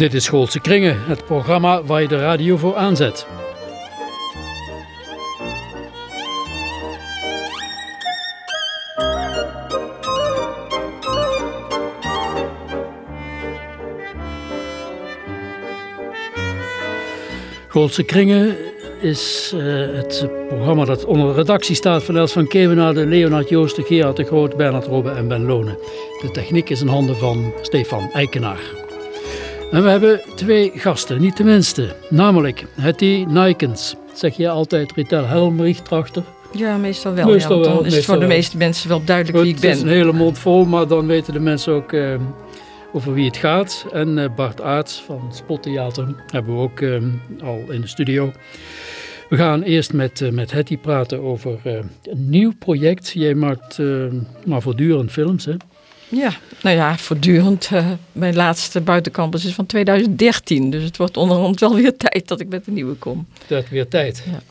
Dit is Schoolse Kringen, het programma waar je de radio voor aanzet. Goldse Kringen is uh, het programma dat onder redactie staat van Els van Kevenade, Leonard Joosten, Gerard de Groot, Bernard Robbe en Ben Lonen. De techniek is in handen van Stefan Eikenaar. En we hebben twee gasten, niet de minste, namelijk Hetty Nijkens. Zeg je altijd Ritel Helmrich trachter? Ja, meestal wel. Meestal ja, dan wel, is het voor de meeste mensen wel duidelijk wie ik ben. Het is een hele mond vol, maar dan weten de mensen ook... Uh, over wie het gaat. En uh, Bart Aarts van Spottheater hebben we ook uh, al in de studio. We gaan eerst met, met Hetty praten over een nieuw project. Jij maakt maar voortdurend films, hè? Ja, nou ja, voortdurend. mijn laatste buitencampus is van 2013. Dus het wordt onderhand wel weer tijd dat ik met een nieuwe kom. Wordt weer tijd. Ja.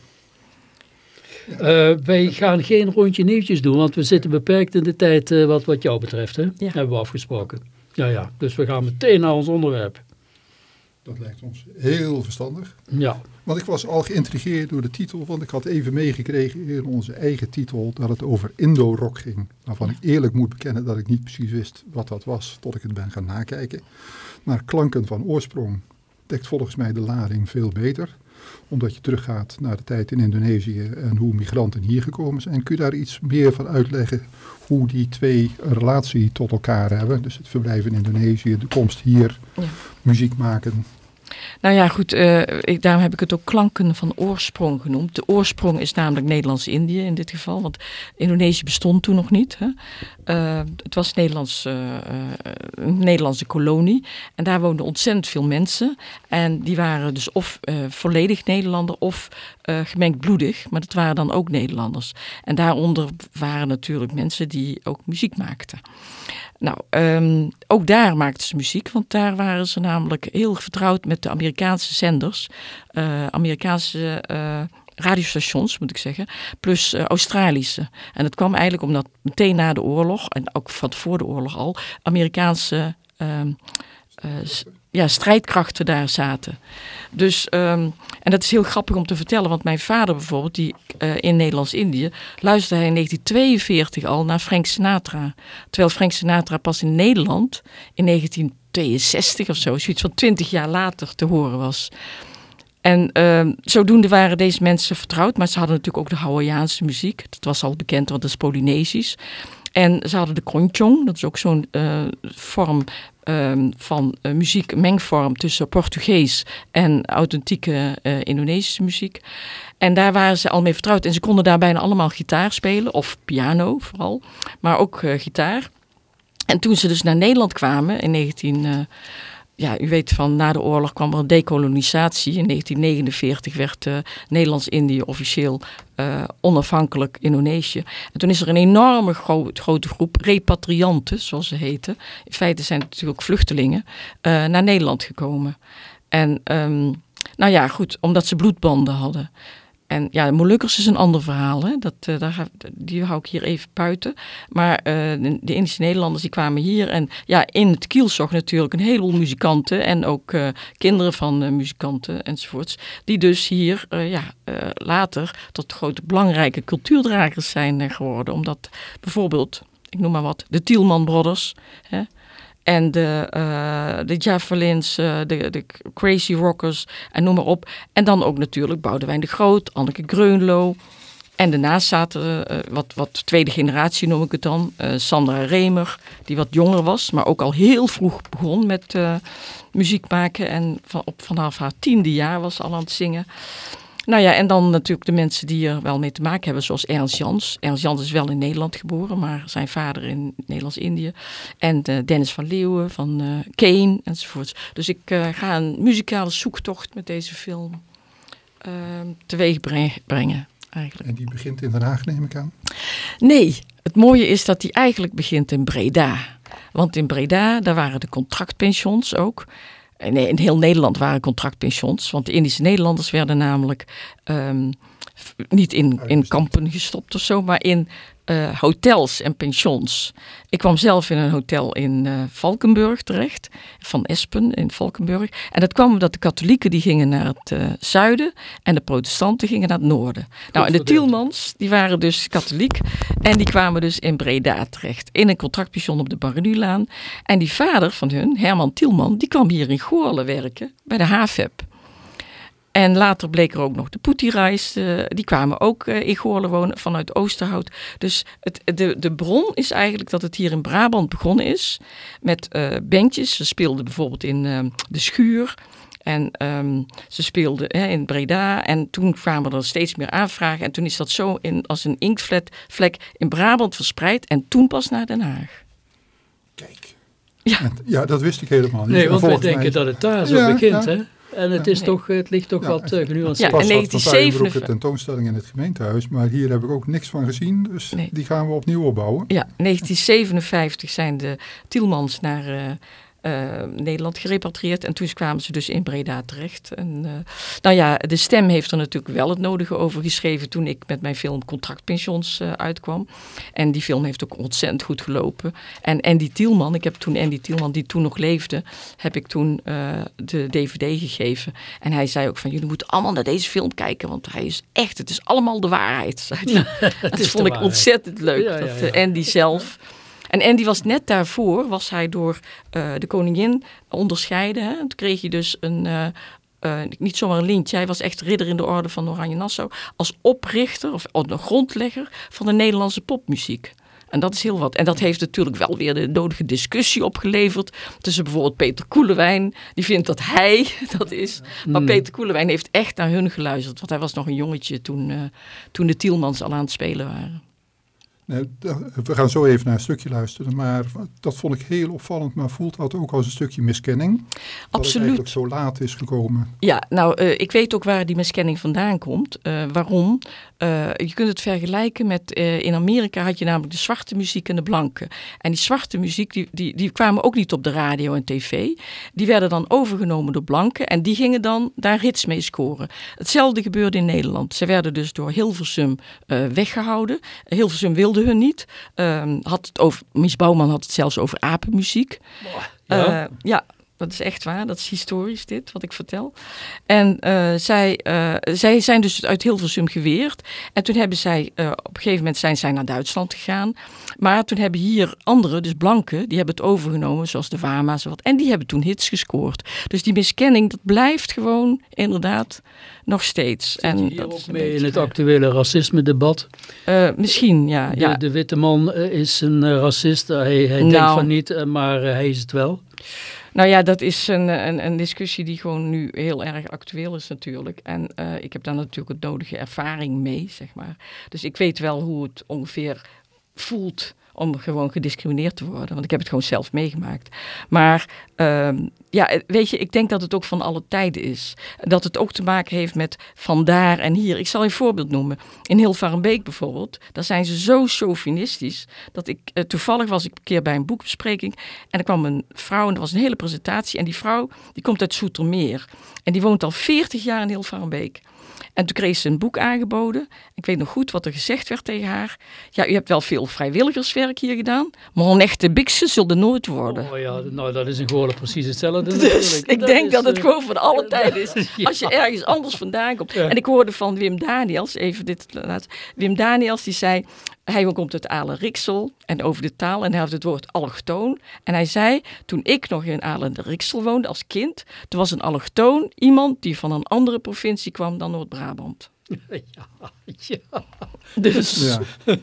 Uh, wij gaan geen rondje nieuwtjes doen, want we zitten beperkt in de tijd uh, wat, wat jou betreft. Hè? Ja. Hebben we afgesproken. Ja, ja, dus we gaan meteen naar ons onderwerp. Dat lijkt ons heel verstandig. Ja. Want ik was al geïntrigeerd door de titel, want ik had even meegekregen in onze eigen titel dat het over Indo-rock ging. Waarvan ik eerlijk moet bekennen dat ik niet precies wist wat dat was, tot ik het ben gaan nakijken. Maar klanken van oorsprong dekt volgens mij de lading veel beter omdat je teruggaat naar de tijd in Indonesië en hoe migranten hier gekomen zijn. Kun je daar iets meer van uitleggen hoe die twee een relatie tot elkaar hebben? Dus het verblijf in Indonesië, de komst hier, ja. muziek maken. Nou ja, goed, ik, daarom heb ik het ook klanken van oorsprong genoemd. De oorsprong is namelijk Nederlands-Indië in dit geval, want Indonesië bestond toen nog niet. Hè. Uh, het was Nederlands, uh, een Nederlandse kolonie en daar woonden ontzettend veel mensen. En die waren dus of volledig Nederlander of gemengd bloedig, maar dat waren dan ook Nederlanders. En daaronder waren natuurlijk mensen die ook muziek maakten. Nou, um, ook daar maakten ze muziek, want daar waren ze namelijk heel vertrouwd met de Amerikaanse zenders, uh, Amerikaanse uh, radiostations moet ik zeggen, plus uh, Australische. En het kwam eigenlijk omdat meteen na de oorlog, en ook van voor de oorlog al, Amerikaanse ehm, ja, strijdkrachten daar zaten. Dus, um, en dat is heel grappig om te vertellen, want mijn vader bijvoorbeeld, die uh, in Nederlands-Indië, luisterde hij in 1942 al naar Frank Sinatra. Terwijl Frank Sinatra pas in Nederland in 1962 of zo, zoiets van 20 jaar later te horen was. En uh, zodoende waren deze mensen vertrouwd, maar ze hadden natuurlijk ook de Hawaiiaanse muziek. Dat was al bekend, want dat is Polynesisch. En ze hadden de konchong, dat is ook zo'n uh, vorm um, van uh, muziek, mengvorm tussen Portugees en authentieke uh, Indonesische muziek. En daar waren ze al mee vertrouwd. En ze konden daar bijna allemaal gitaar spelen, of piano vooral, maar ook uh, gitaar. En toen ze dus naar Nederland kwamen in 19 ja, u weet van na de oorlog kwam er een dekolonisatie. In 1949 werd uh, Nederlands-Indië officieel uh, onafhankelijk Indonesië. En toen is er een enorme gro grote groep repatrianten, zoals ze heten. In feite zijn het natuurlijk vluchtelingen, uh, naar Nederland gekomen. En um, nou ja, goed, omdat ze bloedbanden hadden. En ja, Molukkers is een ander verhaal. Hè? Dat, uh, daar, die hou ik hier even buiten. Maar uh, de, Indische Nederlanders die kwamen hier. En ja, in het kielzog natuurlijk een heleboel muzikanten. En ook uh, kinderen van muzikanten enzovoorts. Die dus hier ja, later tot grote belangrijke cultuurdragers zijn geworden. Omdat bijvoorbeeld, ik noem maar wat, de Tielman Brothers... Hè? En de, uh, de Javelins, uh, de, de Crazy Rockers en noem maar op. En dan ook natuurlijk Boudewijn de Groot, Anneke Greunlo. En daarnaast zaten, uh, wat, wat tweede generatie noem ik het dan, Sandra Remer, die wat jonger was, maar ook al heel vroeg begon met muziek maken. En van, op, vanaf haar tiende jaar was al aan het zingen. Nou ja, en dan natuurlijk de mensen die er wel mee te maken hebben, zoals Ernst Jans. Ernst Jans is wel in Nederland geboren, maar zijn vader in Nederlands-Indië. En uh, Dennis van Leeuwen, van uh, Kane enzovoorts. Dus ik uh, ga een muzikale zoektocht met deze film teweeg brengen. Eigenlijk. En die begint in Den Haag, neem ik aan? Nee, het mooie is dat die eigenlijk begint in Breda. Want in Breda, daar waren de contractpensions ook in heel Nederland waren contractpensions. Want de Indische Nederlanders werden namelijk um, niet in, in kampen gestopt of zo, maar in uh, hotels en pensions. Ik kwam zelf in een hotel in uh, Valkenburg terecht, van Espen in Valkenburg. En dat kwam omdat de katholieken die gingen naar het uh, zuiden en de protestanten gingen naar het noorden. nou, en de Tielmans, die waren dus katholiek en die kwamen dus in Breda terecht, in een contractpension op de Barrenulaan. En die vader van hun, Herman Tielman, die kwam hier in Goorlen werken bij de HVEP. En later bleek er ook nog de Poetireis, uh, die kwamen ook uh, in Goorlen wonen vanuit Oosterhout. Dus het, de, de bron is eigenlijk dat het hier in Brabant begonnen is met uh, bandjes. Ze speelden bijvoorbeeld in de Schuur en um, ze speelden hè, in Breda. En toen kwamen er steeds meer aanvragen. En toen is dat zo in, als een inktvlek in Brabant verspreid en toen pas naar Den Haag. Kijk. Ja, ja dat wist ik helemaal niet. Nee, want wij denken mij... dat het daar zo ja, begint, ja. hè? En het, is toch, het ligt toch wat uh, genuanceerd. Ja, in 1957. tentoonstelling in het gemeentehuis, maar hier heb ik ook niks van gezien. Dus nee. die gaan we opnieuw opbouwen. Ja, 1957 zijn de Tielmans naar uh, uh, Nederland gerepatrieerd. En toen kwamen ze dus in Breda terecht. En, uh, nou ja, de stem heeft er natuurlijk wel het nodige over geschreven toen ik met mijn film Contractpensions uh, uitkwam. En die film heeft ook ontzettend goed gelopen. En Andy Tielman, ik heb toen Andy Tielman, die toen nog leefde, heb ik toen de DVD gegeven. En hij zei ook van, jullie moeten allemaal naar deze film kijken, want hij is echt, het is allemaal de waarheid. dat vond ik ontzettend leuk, ja, dat ja, ja. Andy zelf... En Andy was net daarvoor, was hij door uh, de koningin onderscheiden. Hè? Toen kreeg hij dus een, uh, uh, niet zomaar een lintje, hij was echt ridder in de orde van Oranje Nassau. Als oprichter of, de grondlegger van de Nederlandse popmuziek. En dat is heel wat. En dat heeft natuurlijk wel weer de nodige discussie opgeleverd. Tussen bijvoorbeeld Peter Koelewijn. Die vindt dat hij dat is. Maar mm. Peter Koelewijn heeft echt naar hun geluisterd. Want hij was nog een jongetje toen, uh, toen de Tielmans al aan het spelen waren. We gaan zo even naar een stukje luisteren, maar dat vond ik heel opvallend, maar voelt dat ook als een stukje miskenning? Absoluut. Dat het zo laat is gekomen. Ja, nou, uh, ik weet ook waar die miskenning vandaan komt. Uh, waarom? Uh, je kunt het vergelijken met, in Amerika had je namelijk de zwarte muziek en de blanke. En die zwarte muziek, die, die, die kwamen ook niet op de radio en tv. Die werden dan overgenomen door blanken en die gingen dan daar hits mee scoren. Hetzelfde gebeurde in Nederland. Ze werden dus door Hilversum weggehouden. Hilversum wilde hun niet. Um, had het over, Mies Bouwman had het zelfs over apenmuziek. Ja. Uh, ja, dat is echt waar. Dat is historisch dit, wat ik vertel. En uh, zij, uh, zij zijn dus uit Hilversum geweerd. En toen hebben zij, uh, op een gegeven moment zijn zij naar Duitsland gegaan. Maar toen hebben hier anderen, dus blanken, die hebben het overgenomen, zoals de Wama's wat. En die hebben toen hits gescoord. Dus die miskenning, dat blijft gewoon inderdaad nog steeds. Zit en dat ook mee in het actuele racisme-debat? misschien, ja. De, ja. de witte man is een racist. Hij, hij nou, denkt van niet, maar hij is het wel. Nou ja, dat is een, een, een, discussie die gewoon nu heel erg actueel is natuurlijk. En uh, ik heb daar natuurlijk het nodige ervaring mee, zeg maar. Dus ik weet wel hoe het ongeveer voelt om gewoon gediscrimineerd te worden. Want ik heb het gewoon zelf meegemaakt. Maar uh, ja, weet je, ik denk dat het ook van alle tijden is. Dat het ook te maken heeft met vandaar en hier. Ik zal een voorbeeld noemen. In Hilvarenbeek bijvoorbeeld, daar zijn ze zo chauvinistisch. Dat ik, uh, toevallig was ik een keer bij een boekbespreking. En er kwam een vrouw en er was een hele presentatie. En die vrouw, die komt uit Soetermeer. En die woont al 40 jaar in Hilvarenbeek. En toen kreeg ze een boek aangeboden. Ik weet nog goed wat er gezegd werd tegen haar. Ja, u hebt wel veel vrijwilligerswerk hier gedaan, maar een echte bikse zullen nooit worden. Oh ja, nou dat is een gewoon precies hetzelfde dus ik denk dat het uh, gewoon van alle tijden is. ja. Als je ergens anders vandaan komt. Ja. En ik hoorde van Wim Daniels, even dit laat. Wim Daniels die zei, hij komt uit Alen Riksel en over de taal en hij had het woord allochtoon. En hij zei, toen ik nog in Alen Riksel woonde als kind, er was een allochtoon iemand die van een andere provincie kwam dan Noord-Brabant. Ja, ja. Dus. Ja.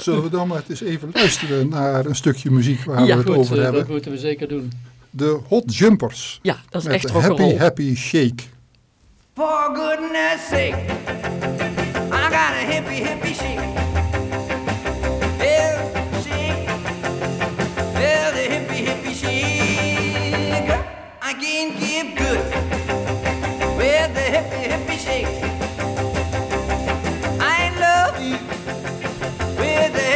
Zullen we dan maar eens even luisteren naar een stukje muziek waar ja, we het goed, over uh, hebben? Dat moeten we zeker doen. De Hot Jumpers. Ja, dat is met echt de Happy Happy Shake. For goodness sake, I got a hippie hippie shake. I can't keep good with the hippie hippie shake. I love you with the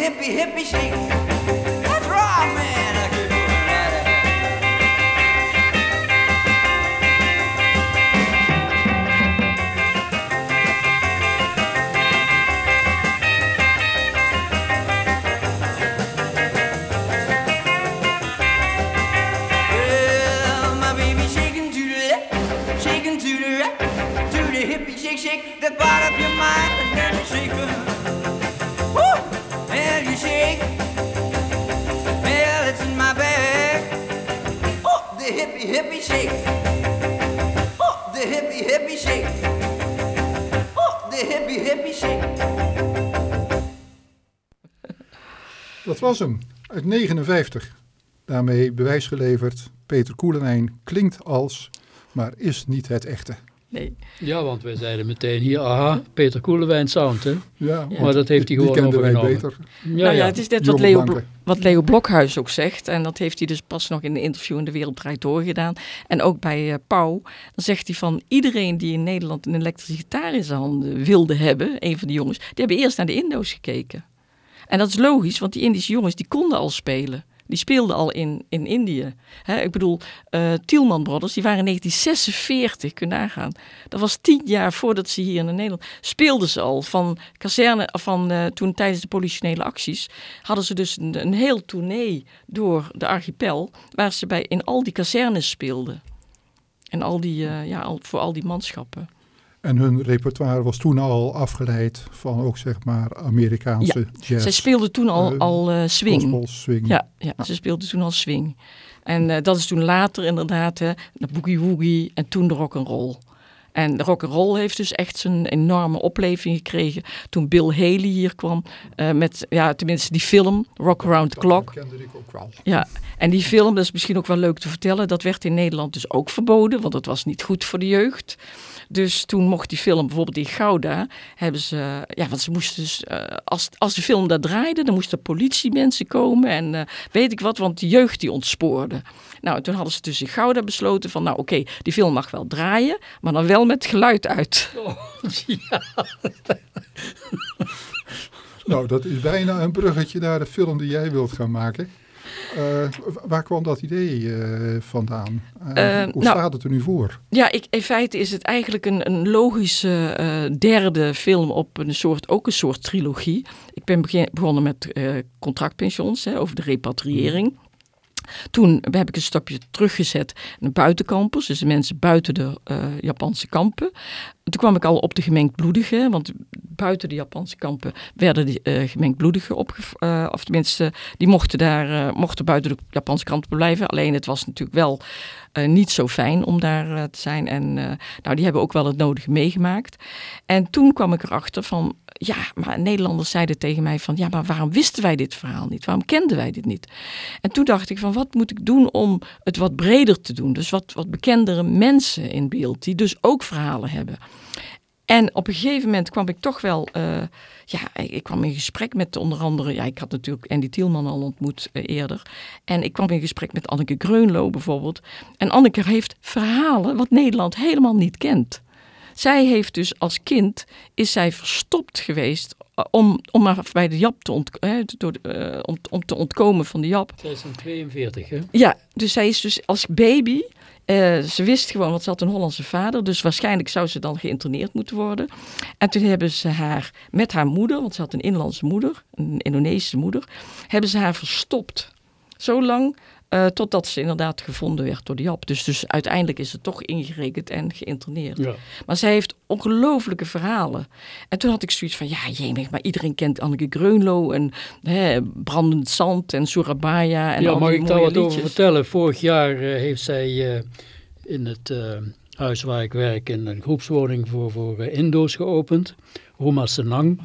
hippie hippie shake. Shake shake, that part of your mind, and then you shake you shake. Well, it's in my bag. Oh, the hippie hippie shake. Oh, the hippie hippie shake. Oh, the hippie hippie shake. Dat was hem, uit 59. Daarmee bewijs geleverd, Peter Koelewijn klinkt als, maar is niet het echte. Nee. Ja, want wij zeiden meteen hier, aha, Peter Koelewijn sound, hè? Ja, Maar dat heeft hij die gewoon kenden wij overgenomen. beter. Ja, nou ja, het is net wat Leo, wat Leo Blokhuis ook zegt. En dat heeft hij dus pas nog in een interview in De Wereld Draait Door gedaan. En ook bij eh, Pauw. Dan zegt hij van iedereen die in Nederland een elektrische gitaar in zijn handen wilde hebben. Een van die jongens. Die hebben eerst naar de Indo's gekeken. En dat is logisch, want die Indische jongens die konden al spelen. Die speelden al in, in Indië. Ik bedoel, eh Tielman Brothers, die waren in 1946, kun je nagaan. Dat was tien jaar voordat ze hier in Nederland speelden ze al. Van kazerne, van eh, toen tijdens de politionele acties hadden ze dus een, een heel tournee door de archipel, waar ze bij in al die kazernes speelden. En al die, eh, ja, al, voor al die manschappen. En hun repertoire was toen al afgeleid van ook zeg maar Amerikaanse jazz. Zij speelden toen al, eh, al eh, swing. gospel, swing. Ja, ja, ze speelde toen al swing. En eh, dat is toen later inderdaad hè, de boogie woogie en toen de rock and roll. En de rock and roll heeft dus echt zijn enorme opleving gekregen toen Bill Haley hier kwam met, ja, tenminste die film Rock Around the Dat Clock. kende ik ook wel. Ja, en die film, dat is misschien ook wel leuk te vertellen, dat werd in Nederland dus ook verboden, want dat was niet goed voor de jeugd. Dus toen mocht die film bijvoorbeeld in Gouda, hebben ze, ja, want ze moesten dus, eh, als, als de film daar draaide, dan moesten politiemensen komen en eh, weet ik wat, want de jeugd die ontspoorde. Nou, toen hadden ze dus in Gouda besloten van, nou oké, die film mag wel draaien, maar dan wel met geluid uit. Nou, dat is bijna een bruggetje naar de film die jij wilt gaan maken. Eh, waar kwam dat idee eh, vandaan? Eh, hoe nou- staat het er nu voor? Ja, ik, in feite is het eigenlijk een, een logische derde film op een soort, ook een soort trilogie. Ik ben begin- begonnen met contractpensions, hè, over de repatriëring. Toen heb ik een stapje teruggezet naar buitenkampers, dus de mensen buiten de eh, Japanse kampen. Toen kwam ik al op de gemengdbloedigen, want buiten de Japanse kampen werden die eh, gemengdbloedigen opgev- eh, of tenminste, die mochten daar mochten buiten de Japanse kampen blijven. Alleen het was natuurlijk wel niet zo fijn om daar te zijn. En nou, die hebben ook wel het nodige meegemaakt. En toen kwam ik erachter van, ja, maar Nederlanders zeiden tegen mij van, ja, maar waarom wisten wij dit verhaal niet? Waarom kenden wij dit niet? En toen dacht ik van, wat moet ik doen om het wat breder te doen? Dus wat, wat bekendere mensen in beeld, die dus ook verhalen hebben. En op een gegeven moment kwam ik toch wel, eh, ja, ik kwam in gesprek met onder andere, ja, ik had natuurlijk Andy Tielman al ontmoet eh, eerder. En ik kwam in gesprek met Anneke Greunlo bijvoorbeeld. En Anneke heeft verhalen wat Nederland helemaal niet kent. Zij heeft dus als kind, is zij verstopt geweest eh, om, om maar bij de Jap te, ont, eh, door de, eh, om, om te ontkomen van de Jap. Zij is een 42, hè? Ja, dus zij is dus als baby. eh, ze wist gewoon, want ze had een Hollandse vader. Dus waarschijnlijk zou ze dan geïnterneerd moeten worden. En toen hebben ze haar met haar moeder, want ze had een inlandse moeder, een Indonesische moeder, hebben ze haar verstopt. Zo eh, totdat ze inderdaad gevonden werd door de Jap. Dus, dus uiteindelijk is ze toch ingerekend en geïnterneerd. Ja. Maar zij heeft ongelooflijke verhalen. En toen had ik zoiets van, ja, jemig, maar iedereen kent Anneke Greunlo en hè, Brandend Zand en Surabaya en ja, al mag die ik daar wat over vertellen? Vorig jaar eh, heeft zij eh, in het huis waar ik werk in een groepswoning voor, voor eh, Indo's geopend. Roma Senang.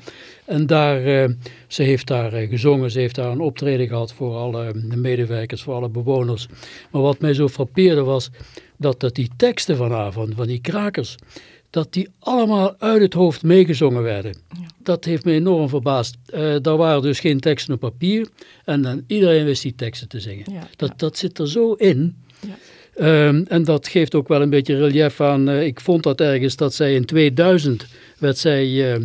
En daar, eh, ze heeft daar eh, gezongen, ze heeft daar een optreden gehad voor alle de medewerkers, voor alle bewoners. Maar wat mij zo frappeerde was dat, dat die teksten vanavond, van die krakers, dat die allemaal uit het hoofd meegezongen werden. Dat heeft me enorm verbaasd. Uh, daar waren dus geen teksten op papier en dan iedereen wist die teksten te zingen. Ja, dat, ja. dat zit er zo in. Ehm, en dat geeft ook wel een beetje relief aan. eh, ik vond dat ergens dat zij in 2000 werd zij eh,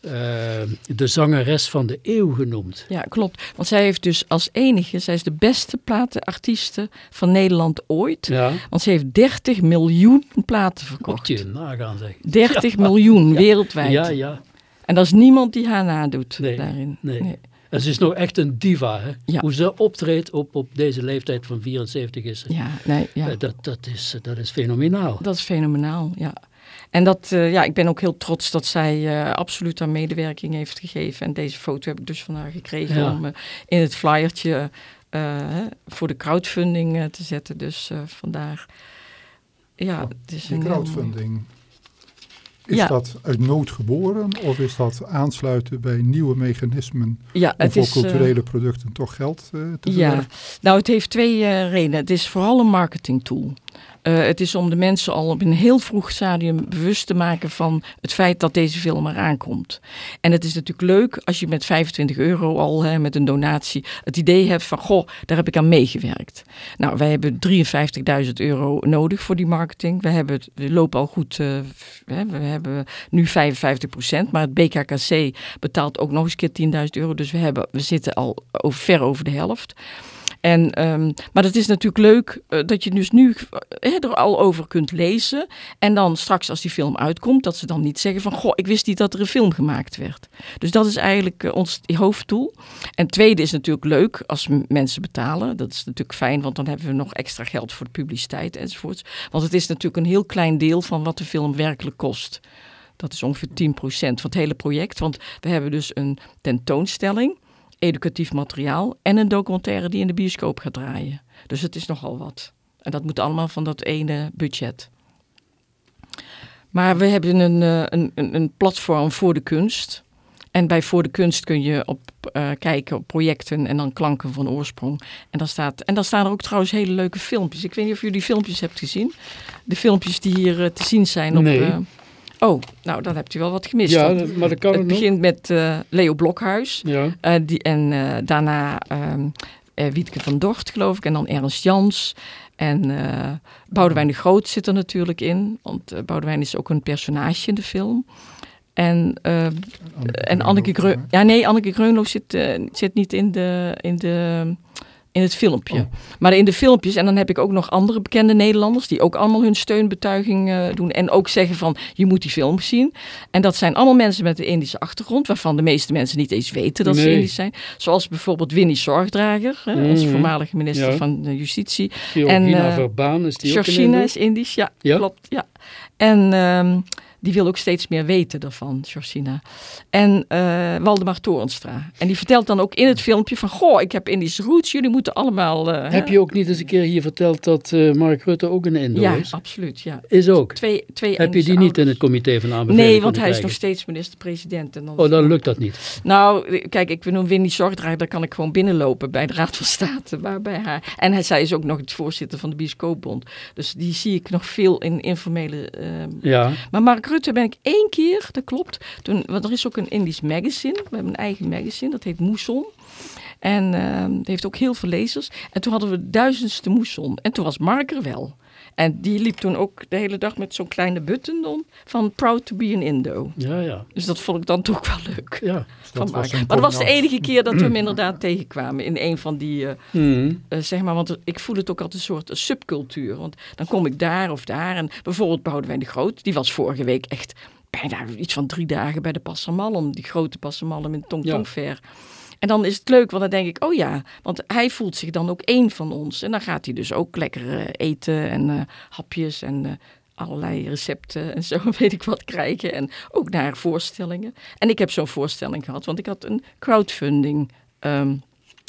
eh, de zangeres van de eeuw genoemd. Ja, klopt. Want zij heeft dus als enige, zij is de beste platenartieste van Nederland ooit. Ja, Want ze heeft 30 miljoen platen verkocht. mocht je nagaan zeg. 30 miljoen wereldwijd. Ja, ja. En dat is niemand die haar nadoet Nee, daarin. nee. En ze is nog echt een diva. Hè? Ja. Hoe ze optreedt op, op deze leeftijd van 74 is ze. Ja, nee, ja. Eh, Dat, dat, is, dat is fenomenaal. Dat is fenomenaal, ja. En dat, eh, ja, ik ben ook heel trots dat zij eh, absoluut haar medewerking heeft gegeven. En deze foto heb ik dus van haar gekregen Ja. om eh, in het flyertje eh, hè, voor de crowdfunding eh, te zetten. Dus eh, vandaar, ja, het is Die een heel crowdfunding, is Ja. dat uit nood geboren of is dat aansluiten bij nieuwe mechanismen Ja, om voor is, eh, culturele producten toch geld eh, te Ja, verwerven? nou het heeft twee eh, redenen. Het is vooral een marketingtool. Eh, het is om de mensen al op een heel vroeg stadium bewust te maken van het feit dat deze film eraan komt. En het is natuurlijk leuk als je met 25 euro al hè, met een donatie het idee hebt van goh, daar heb ik aan meegewerkt. Nou, wij hebben 53.000 euro nodig voor die marketing. We, hebben het, lopen al goed, eh, we hebben nu 55 procent, maar het BKKC betaalt ook nog eens een keer 10.000 euro. Dus we, hebben, we zitten al over, ver over de helft. En, ehm, maar het is natuurlijk leuk eh, dat je dus nu eh, er al over kunt lezen. En dan straks als die film uitkomt, dat ze dan niet zeggen van... Goh, ik wist niet dat er een film gemaakt werd. Dus dat is eigenlijk eh, ons hoofddoel. En tweede is natuurlijk leuk als mensen betalen. Dat is natuurlijk fijn, want dan hebben we nog extra geld voor de publiciteit enzovoorts. Want het is natuurlijk een heel klein deel van wat de film werkelijk kost. Dat is ongeveer 10% van het hele project. Want we hebben dus een tentoonstelling educatief materiaal en een documentaire die in de bioscoop gaat draaien. Dus het is nogal wat. En dat moet allemaal van dat ene budget. Maar we hebben een, eh, een, een, platform voor de kunst. En bij Voor de Kunst kun je op, eh, kijken op projecten en dan klanken van oorsprong. En dan, staat, en dan staan er ook trouwens hele leuke filmpjes. Ik weet niet of jullie die filmpjes hebt gezien. De filmpjes die hier eh, te zien zijn op... Nee. Oh, nou dan hebt u wel wat gemist. Ja, dat- maar dat kan het nog. begint met eh, Leo Blokhuis. Ja, Eh, die, en eh, daarna ehm eh, Wietke van Dort, geloof ik. En dan Ernst Jans. En eh Boudewijn de Groot zit er natuurlijk in. Want Boudewijn is ook een personage in de film. En, eh, en Anneke Greunlo, Greun... Ja, nee, Anneke Greunlo zit, zit niet in, de, in, de, in het filmpje. Oh. Maar in de filmpjes, en dan heb ik ook nog andere bekende Nederlanders... die ook allemaal hun steunbetuiging eh, doen. En ook zeggen van, je moet die film zien. En dat zijn allemaal mensen met een Indische achtergrond... waarvan de meeste mensen niet eens weten dat ze. Indisch zijn. Zoals bijvoorbeeld Winnie Zorgdrager, hè, onze Mhm. voormalige minister Ja. van eh, Justitie. Georgina eh, Verbaan is die ook in is Indisch, ja, Ja? klopt. Ja. En ehm, die wil ook steeds meer weten daarvan, Georgina. En eh, Waldemar Torenstra. En die vertelt dan ook in het filmpje van... Goh, ik heb Indische roots, jullie moeten allemaal... eh, Heb je ook niet eens een keer hier verteld dat eh, Mark Rutte ook een Indo Ja, is? absoluut, ja. Is ook. Twee, twee Heb je die niet in het comité van aanbeveling Nee, want hij is nog steeds minister-president. en Oh, dan lukt dat niet. Nou, kijk, ik benoem Winnie Zorgdrager, daar kan ik gewoon binnenlopen bij de Raad van State. Waar bij haar. En hij, zij is ook nog het voorzitter van de Bioscoopbond. Dus die zie ik nog veel in informele... ehm, Ja, maar Mark Rutte ben ik één keer, dat klopt. Toen, want er is ook een Indisch magazine. We hebben een eigen magazine, dat heet Moesson. En die heeft ook heel veel lezers. En toen hadden we duizendste Moesson. En toen was Mark er wel. En die liep toen ook de hele dag met zo'n kleine button om van Proud to be an Indo. ja, ja. Dus dat vond ik dan toch wel leuk. ja. Van was Maar dat was de enige keer dat we hem inderdaad tegenkwamen in een van die, eh, Mhm. eh, zeg maar, want ik voel het ook altijd een soort subcultuur. Want dan kom ik daar of daar en bijvoorbeeld Boudewijn de Groot, die was vorige week echt bijna iets van drie dagen bij de Passamalm, die grote Passamalm in Tong Ja. En dan is het leuk, want dan denk ik, oh ja, want hij voelt zich dan ook één van ons. En dan gaat hij dus ook lekker eh, eten en eh, hapjes en eh, allerlei recepten en zo, weet ik wat, krijgen. En ook naar voorstellingen. En ik heb zo'n voorstelling gehad, want ik had een crowdfunding ehm,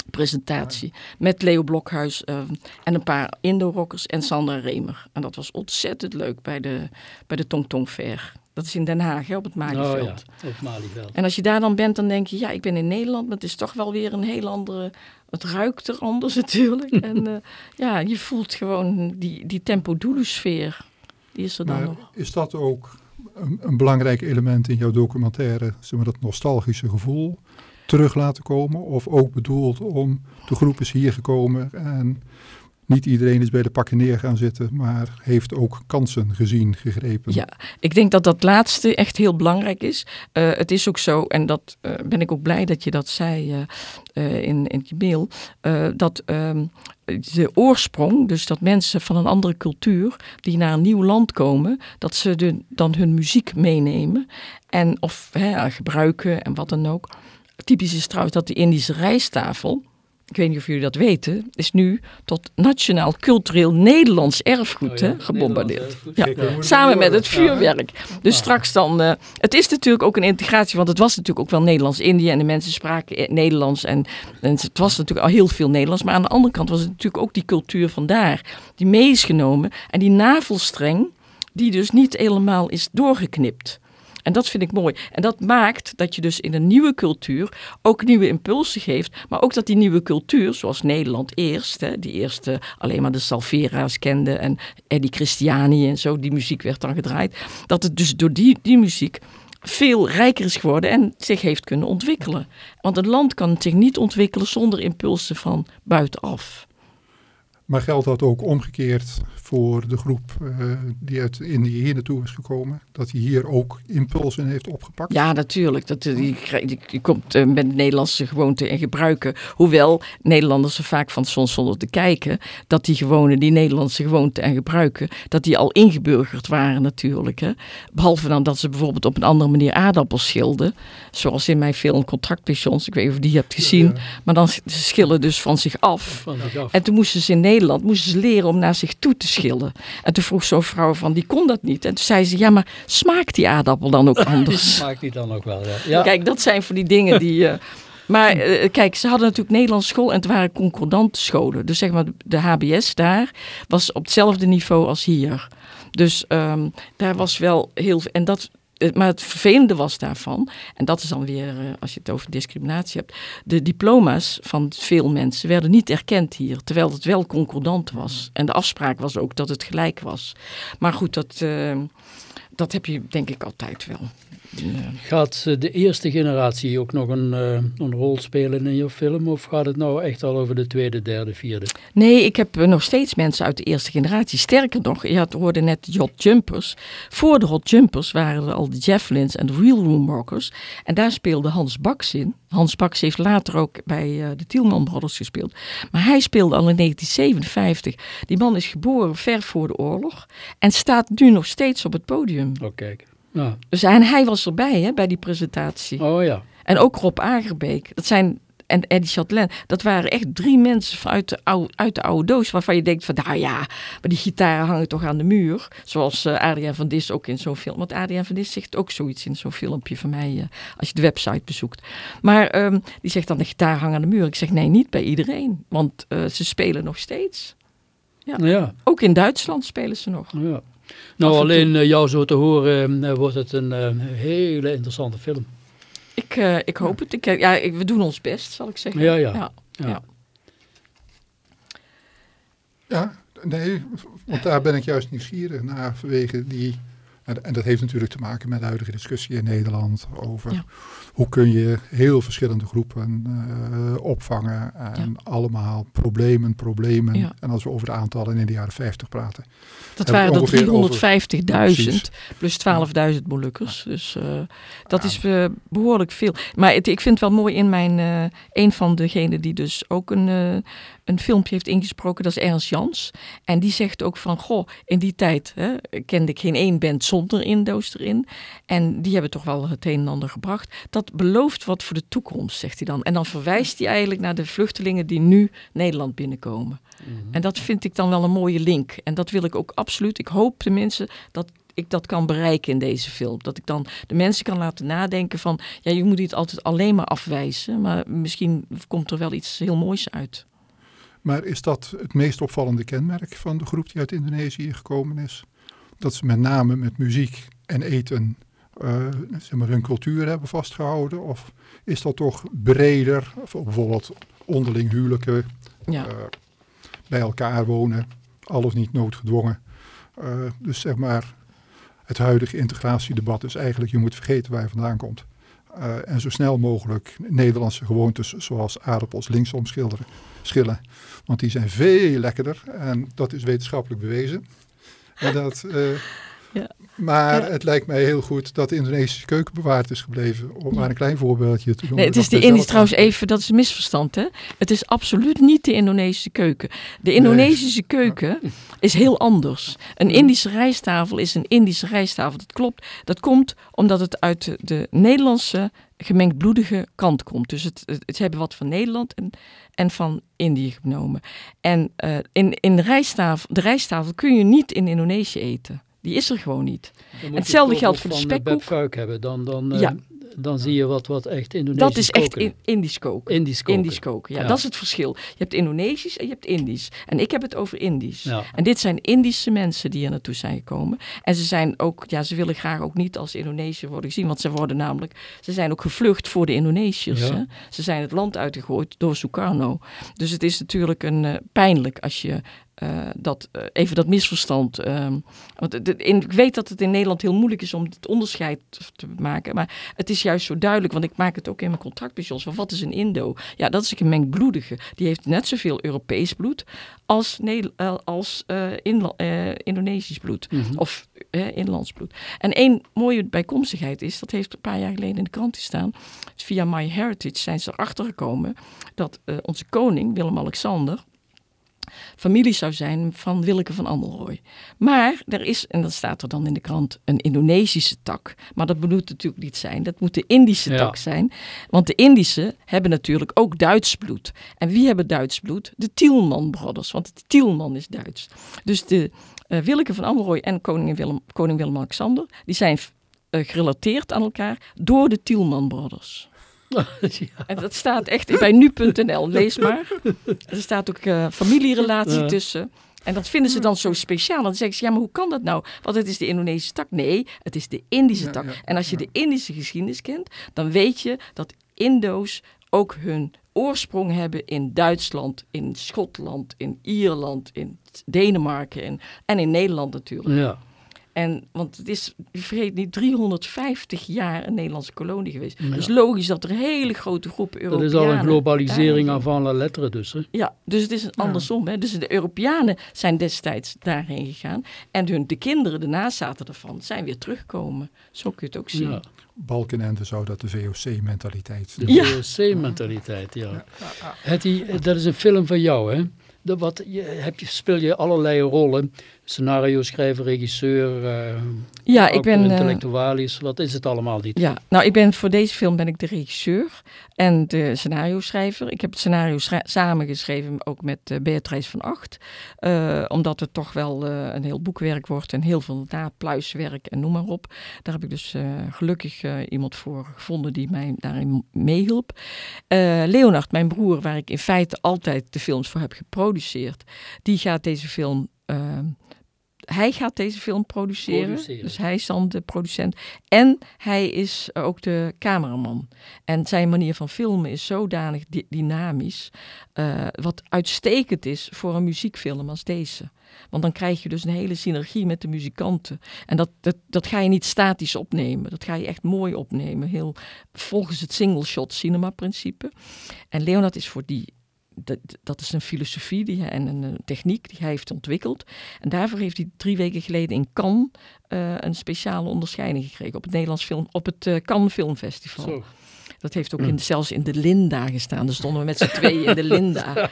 presentatie met Leo Blokhuis ehm, en een paar Indo-rockers en Sandra Remer. En dat was ontzettend leuk bij de, bij de Tong Tong Fair. Dat is in Den Haag, hè, op het Oh Malieveld. ja, op Malieveld. En als je daar dan bent, dan denk je, ja, ik ben in Nederland, maar het is toch wel weer een heel andere. Het ruikt er anders natuurlijk. en eh, ja, je voelt gewoon die, die tempo sfeer. Die is er dan Maar nog. is dat ook een, een belangrijk element in jouw documentaire, zeg maar, dat nostalgische gevoel terug laten komen? Of ook bedoeld om de groep is hier gekomen en niet iedereen is bij de pakken neer gaan zitten, maar heeft ook kansen gezien, gegrepen. Ja, ik denk dat dat laatste echt heel belangrijk is. Uh, het is ook zo, en dat uh, ben ik ook blij dat je dat zei uh, in, in je mail, dat um, de oorsprong, dus dat mensen van een andere cultuur die naar een nieuw land komen, dat ze dan hun muziek meenemen en of hè, gebruiken en wat dan ook. Typisch is trouwens dat de Indische rijsttafel, ik weet niet of jullie dat weten, is nu tot nationaal cultureel Nederlands erfgoed oh ja, hè, gebombardeerd. Ja, samen met het vuurwerk. Dus straks dan. Uh, het is natuurlijk ook een integratie, want het was natuurlijk ook wel Nederlands-Indië en de mensen spraken Nederlands en, en, het was natuurlijk al heel veel Nederlands. Maar aan de andere kant was het natuurlijk ook die cultuur vandaar die mee is genomen en die navelstreng die dus niet helemaal is doorgeknipt. En dat vind ik mooi. En dat maakt dat je dus in een nieuwe cultuur ook nieuwe impulsen geeft. Maar ook dat die nieuwe cultuur, zoals Nederland eerst, hè, die eerste alleen maar de Salvera's kende en Eddie Christiani en zo, die muziek werd dan gedraaid. Dat het dus door die, die muziek veel rijker is geworden en zich heeft kunnen ontwikkelen. Want een land kan zich niet ontwikkelen zonder impulsen van buitenaf. Maar geldt dat ook omgekeerd voor de groep uh, die uit Indië hier naartoe is gekomen? Dat hij hier ook impulsen heeft opgepakt? Ja, natuurlijk. Dat, eh, die, die, die komt uh, met Nederlandse gewoonten en gebruiken. Hoewel Nederlanders er vaak van soms zonder te kijken... dat die gewonen, die Nederlandse gewoonten en gebruiken... dat die al ingeburgerd waren natuurlijk. Hè. Behalve dan dat ze bijvoorbeeld op een andere manier aardappels schilden. Zoals in mijn film Contractpensions. Ik weet niet of je die hebt gezien. Ja, ja. Maar dan schillen dus van zich af. Van zich af. En toen moesten ze in Nederland moesten ze leren om naar zich toe te schillen. En toen vroeg zo'n vrouw van, die kon dat niet. En toen zei ze, ja, maar smaakt die aardappel dan ook anders? smaakt die dan ook wel, ja. ja. Kijk, dat zijn van die dingen die... Uh, maar uh, kijk, ze hadden natuurlijk Nederlandse school en het waren concordante scholen. Dus zeg maar, de HBS daar was op hetzelfde niveau als hier. Dus um, daar was wel heel... En dat maar het vervelende was daarvan, en dat is dan weer, uh, als je het over discriminatie hebt, de diploma's van veel mensen werden niet erkend hier, terwijl het wel concordant was. En de afspraak was ook dat het gelijk was. Maar goed, dat, uh, dat heb je denk ik altijd wel. Gaat de eerste generatie ook nog een, uh, een rol spelen in je film? Of gaat het nou echt al over de tweede, derde, vierde? Nee, ik heb nog steeds mensen uit de eerste generatie. Sterker nog, je had, hoorde net de Hot Jumpers. Voor de Hot Jumpers waren er al de Javelins en de Real Room Rockers. En daar speelde Hans Baks in. Hans Baks heeft later ook bij uh, de Tielman Brothers gespeeld. Maar hij speelde al in 1957. Die man is geboren ver voor de oorlog. En staat nu nog steeds op het podium. Oh, kijk. Ja. Dus en hij was erbij hè, bij die presentatie. Oh ja. En ook Rob Agerbeek. Dat zijn, en Eddie Chatelain. Dat waren echt drie mensen uit de, oude, uit de oude doos. Waarvan je denkt van, nou ja, maar die gitaren hangen toch aan de muur. Zoals uh, Adriaan van Dis ook in zo'n film. Want Adriaan van Dis zegt ook zoiets in zo'n filmpje van mij. Uh, als je de website bezoekt. Maar um, die zegt dan, de gitaar hangt aan de muur. Ik zeg, nee, niet bij iedereen. Want uh, ze spelen nog steeds. Ja. ja. Ook in Duitsland spelen ze nog. Ja. Nou, alleen uh, jou zo te horen uh, wordt het een uh, hele interessante film. Ik, ik hoop het. Ik, ja, ik, we doen ons best, zal ik zeggen. Ja, ja. ja. ja. ja. ja nee, want daar ben ik juist nieuwsgierig naar vanwege die... En dat heeft natuurlijk te maken met de huidige discussie in Nederland over ja. hoe kun je heel verschillende groepen uh, opvangen en ja. allemaal problemen, problemen. Ja. En als we over de aantallen in de jaren 50 praten. Dat waren er 350.000 plus 12.000 Molukkers. Dus uh, dat is uh, behoorlijk veel. Maar het, ik vind het wel mooi in mijn, uh, een van degenen die dus ook een, een filmpje heeft ingesproken, dat is Ernst Jans. En die zegt ook van, goh, in die tijd hè, kende ik geen één band zonder Indo's erin. En die hebben toch wel het een en ander gebracht. Dat belooft wat voor de toekomst, zegt hij dan. En dan verwijst hij eigenlijk naar de vluchtelingen die nu Nederland binnenkomen. Mm -hmm. En dat vind ik dan wel een mooie link. En dat wil ik ook absoluut. Ik hoop tenminste dat ik dat kan bereiken in deze film. Dat ik dan de mensen kan laten nadenken van... ja, je moet niet altijd alleen maar afwijzen... maar misschien komt er wel iets heel moois uit. Maar is dat het meest opvallende kenmerk van de groep die uit Indonesië gekomen is? Dat ze met name met muziek en eten uh, zeg maar hun cultuur hebben vastgehouden? Of is dat toch breder? Of bijvoorbeeld onderling huwelijken, ja. uh, bij elkaar wonen, alles niet noodgedwongen. Uh, dus zeg maar, het huidige integratiedebat is eigenlijk, je moet vergeten waar je vandaan komt. Uh, en zo snel mogelijk Nederlandse gewoontes zoals aardappels linksom schilderen, schillen. Want die zijn veel lekkerder en dat is wetenschappelijk bewezen. En dat, uh, ja. Maar ja. het lijkt mij heel goed dat de Indonesische keuken bewaard is gebleven. Om maar een klein voorbeeldje te doen. Nee, het is de Indische trouwens even, dat is een misverstand. Hè? Het is absoluut niet de Indonesische keuken. De Indonesische nee. keuken is heel anders. Een Indische rijsttafel is een Indische rijsttafel. Dat klopt. Dat komt omdat het uit de, de Nederlandse gemengdbloedige kant komt. Dus het, het, hebben wat van Nederland en, en van Indië genomen. En uh, in, in de, rijsttafel, de rijsttafel kun je niet in Indonesië eten. Die is er gewoon niet. Hetzelfde geldt voor de spekkoek. fuik hebben, dan, dan, ja. uh, dan zie je wat, wat echt Indonesisch Dat is echt koken. Indisch koken. Indisch koken. Indisch koken, ja, ja, Dat is het verschil. Je hebt Indonesisch en je hebt Indisch. En ik heb het over Indisch. Ja. En dit zijn Indische mensen die hier naartoe zijn gekomen. En ze zijn ook, ja, ze willen graag ook niet als Indonesiër worden gezien. Want ze worden namelijk, ze zijn ook gevlucht voor de Indonesiërs. Hè? Ze zijn het land uitgegooid door Sukarno. Dus het is natuurlijk een, uh, pijnlijk als je uh, dat, uh, even dat misverstand. Um, want de, in, ik weet dat het in Nederland heel moeilijk is om het onderscheid te maken. Maar het is juist zo duidelijk, want ik maak het ook in mijn contract bij. Van wat is een Indo? Ja, dat is een gemengdbloedige. Die heeft net zoveel Europees bloed als, uh, als inla, Indonesisch bloed. Mhm. Mm -hmm. Of inlands bloed. En één mooie bijkomstigheid is, dat heeft een paar jaar geleden in de krant gestaan. Via My Heritage zijn ze erachter gekomen dat onze koning, Willem-Alexander familie zou zijn van Willeke van Amelrooy. Maar er is, en dat staat er dan in de krant, een Indonesische tak. Maar dat moet natuurlijk niet zijn. Dat moet de Indische Ja. tak zijn. Want de Indische hebben natuurlijk ook Duits bloed. En wie hebben Duits bloed? De Tielman Brothers. Want de Tielman is Duits. Dus de uh, Willeke van Amelrooy en koning Willem, koning Willem-Alexander... die zijn uh, gerelateerd aan elkaar door de Tielman Brothers. ja. En dat staat echt bij nu.nl, lees maar. Er staat ook uh, familierelatie Ja. tussen. En dat vinden ze dan zo speciaal. Dan zeggen ze, ja, maar hoe kan dat nou? Want het is de Indonesische tak. Nee, het is de Indische tak. ja, en als je de Indische geschiedenis kent, dan weet je dat Indo's ook hun oorsprong hebben in Duitsland, in Schotland, in Ierland, in Denemarken en, en in Nederland natuurlijk. Ja. En, want het is, je vergeet niet, 350 jaar een Nederlandse kolonie geweest. Ja. Dus logisch dat er hele grote groepen Dat Europeanen... is al een globalisering avant la lettre dus. Hè? ja, dus het is andersom. Hè? Dus de Europeanen zijn destijds daarheen gegaan. En hun, de kinderen, de nazaten ervan, zijn weer teruggekomen. Zo kun je het ook zien. Ja. Balkenende zou dat de VOC-mentaliteit De Ja. VOC-mentaliteit, ja. Hetty, dat is een film van jou, hè? Dat wat, je, heb je, speel je allerlei rollen. Scenario schrijver, regisseur, eh, Ja, ik ben... eh, intellectualis. Wat is het allemaal niet? Ja, nou, ik ben voor deze film ben ik de regisseur en de scenario schrijver. Ik heb het scenario samengeschreven ook met uh, Beatrice van Acht. Uh, omdat het toch wel een heel boekwerk wordt en heel veel napluiswerk en noem maar op. Daar heb ik dus gelukkig iemand voor gevonden die mij daarin meehielp. Leonard, mijn broer, waar ik in feite altijd de films voor heb geproduceerd, die gaat deze film uh, hij gaat deze film produceren, Produceren. Dus hij is dan de producent. En hij is ook de cameraman. En zijn manier van filmen is zodanig di dynamisch. Uh, wat uitstekend is voor een muziekfilm als deze. Want dan krijg je dus een hele synergie met de muzikanten. En dat, dat, dat ga je niet statisch opnemen. Dat ga je echt mooi opnemen. Heel volgens het single shot cinema principe. En Leonard is voor die dat, dat, is een filosofie die hij, en een techniek die hij heeft ontwikkeld. En daarvoor heeft hij drie weken geleden in Cannes uh, een speciale onderscheiding gekregen op het Nederlands film, op het uh, Cannes Filmfestival. Zo. Dat heeft ook in, zelfs in de Linda gestaan. Daar stonden we met z'n tweeën in de Linda.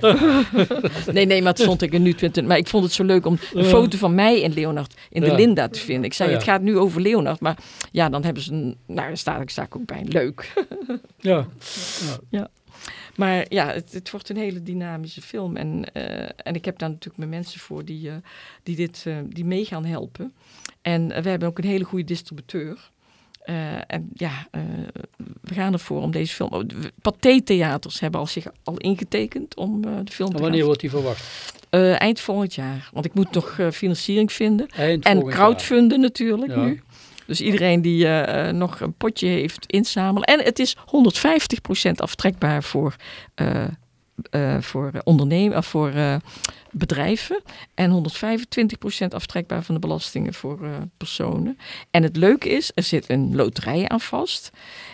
nee, nee, maar het stond ik er nu 20. Maar ik vond het zo leuk om een foto van mij en Leonard in de Ja. Linda te vinden. Ik zei, ja. het gaat nu over Leonard. Maar ja, dan hebben ze een... Nou, daar sta ik, sta ik ook bij. Leuk. Ja. Maar ja, het, het, wordt een hele dynamische film. En, uh, en ik heb daar natuurlijk mijn mensen voor die, uh, die, dit, uh, die mee gaan helpen. En we hebben ook een hele goede distributeur. en ja, we gaan ervoor om deze film... Pathé-theaters hebben al zich al ingetekend om de film te wanneer gaan... wordt die verwacht? eind volgend jaar. Want ik moet nog financiering vinden. Eind en crowdfunden natuurlijk ja. nu. Dus iedereen die uh, nog een potje heeft, inzamelen. En het is 150% aftrekbaar voor eh, voor ondernemen, voor eh, bedrijven. En 125% aftrekbaar van de belastingen voor eh, personen. En het leuke is, er zit een loterij aan vast.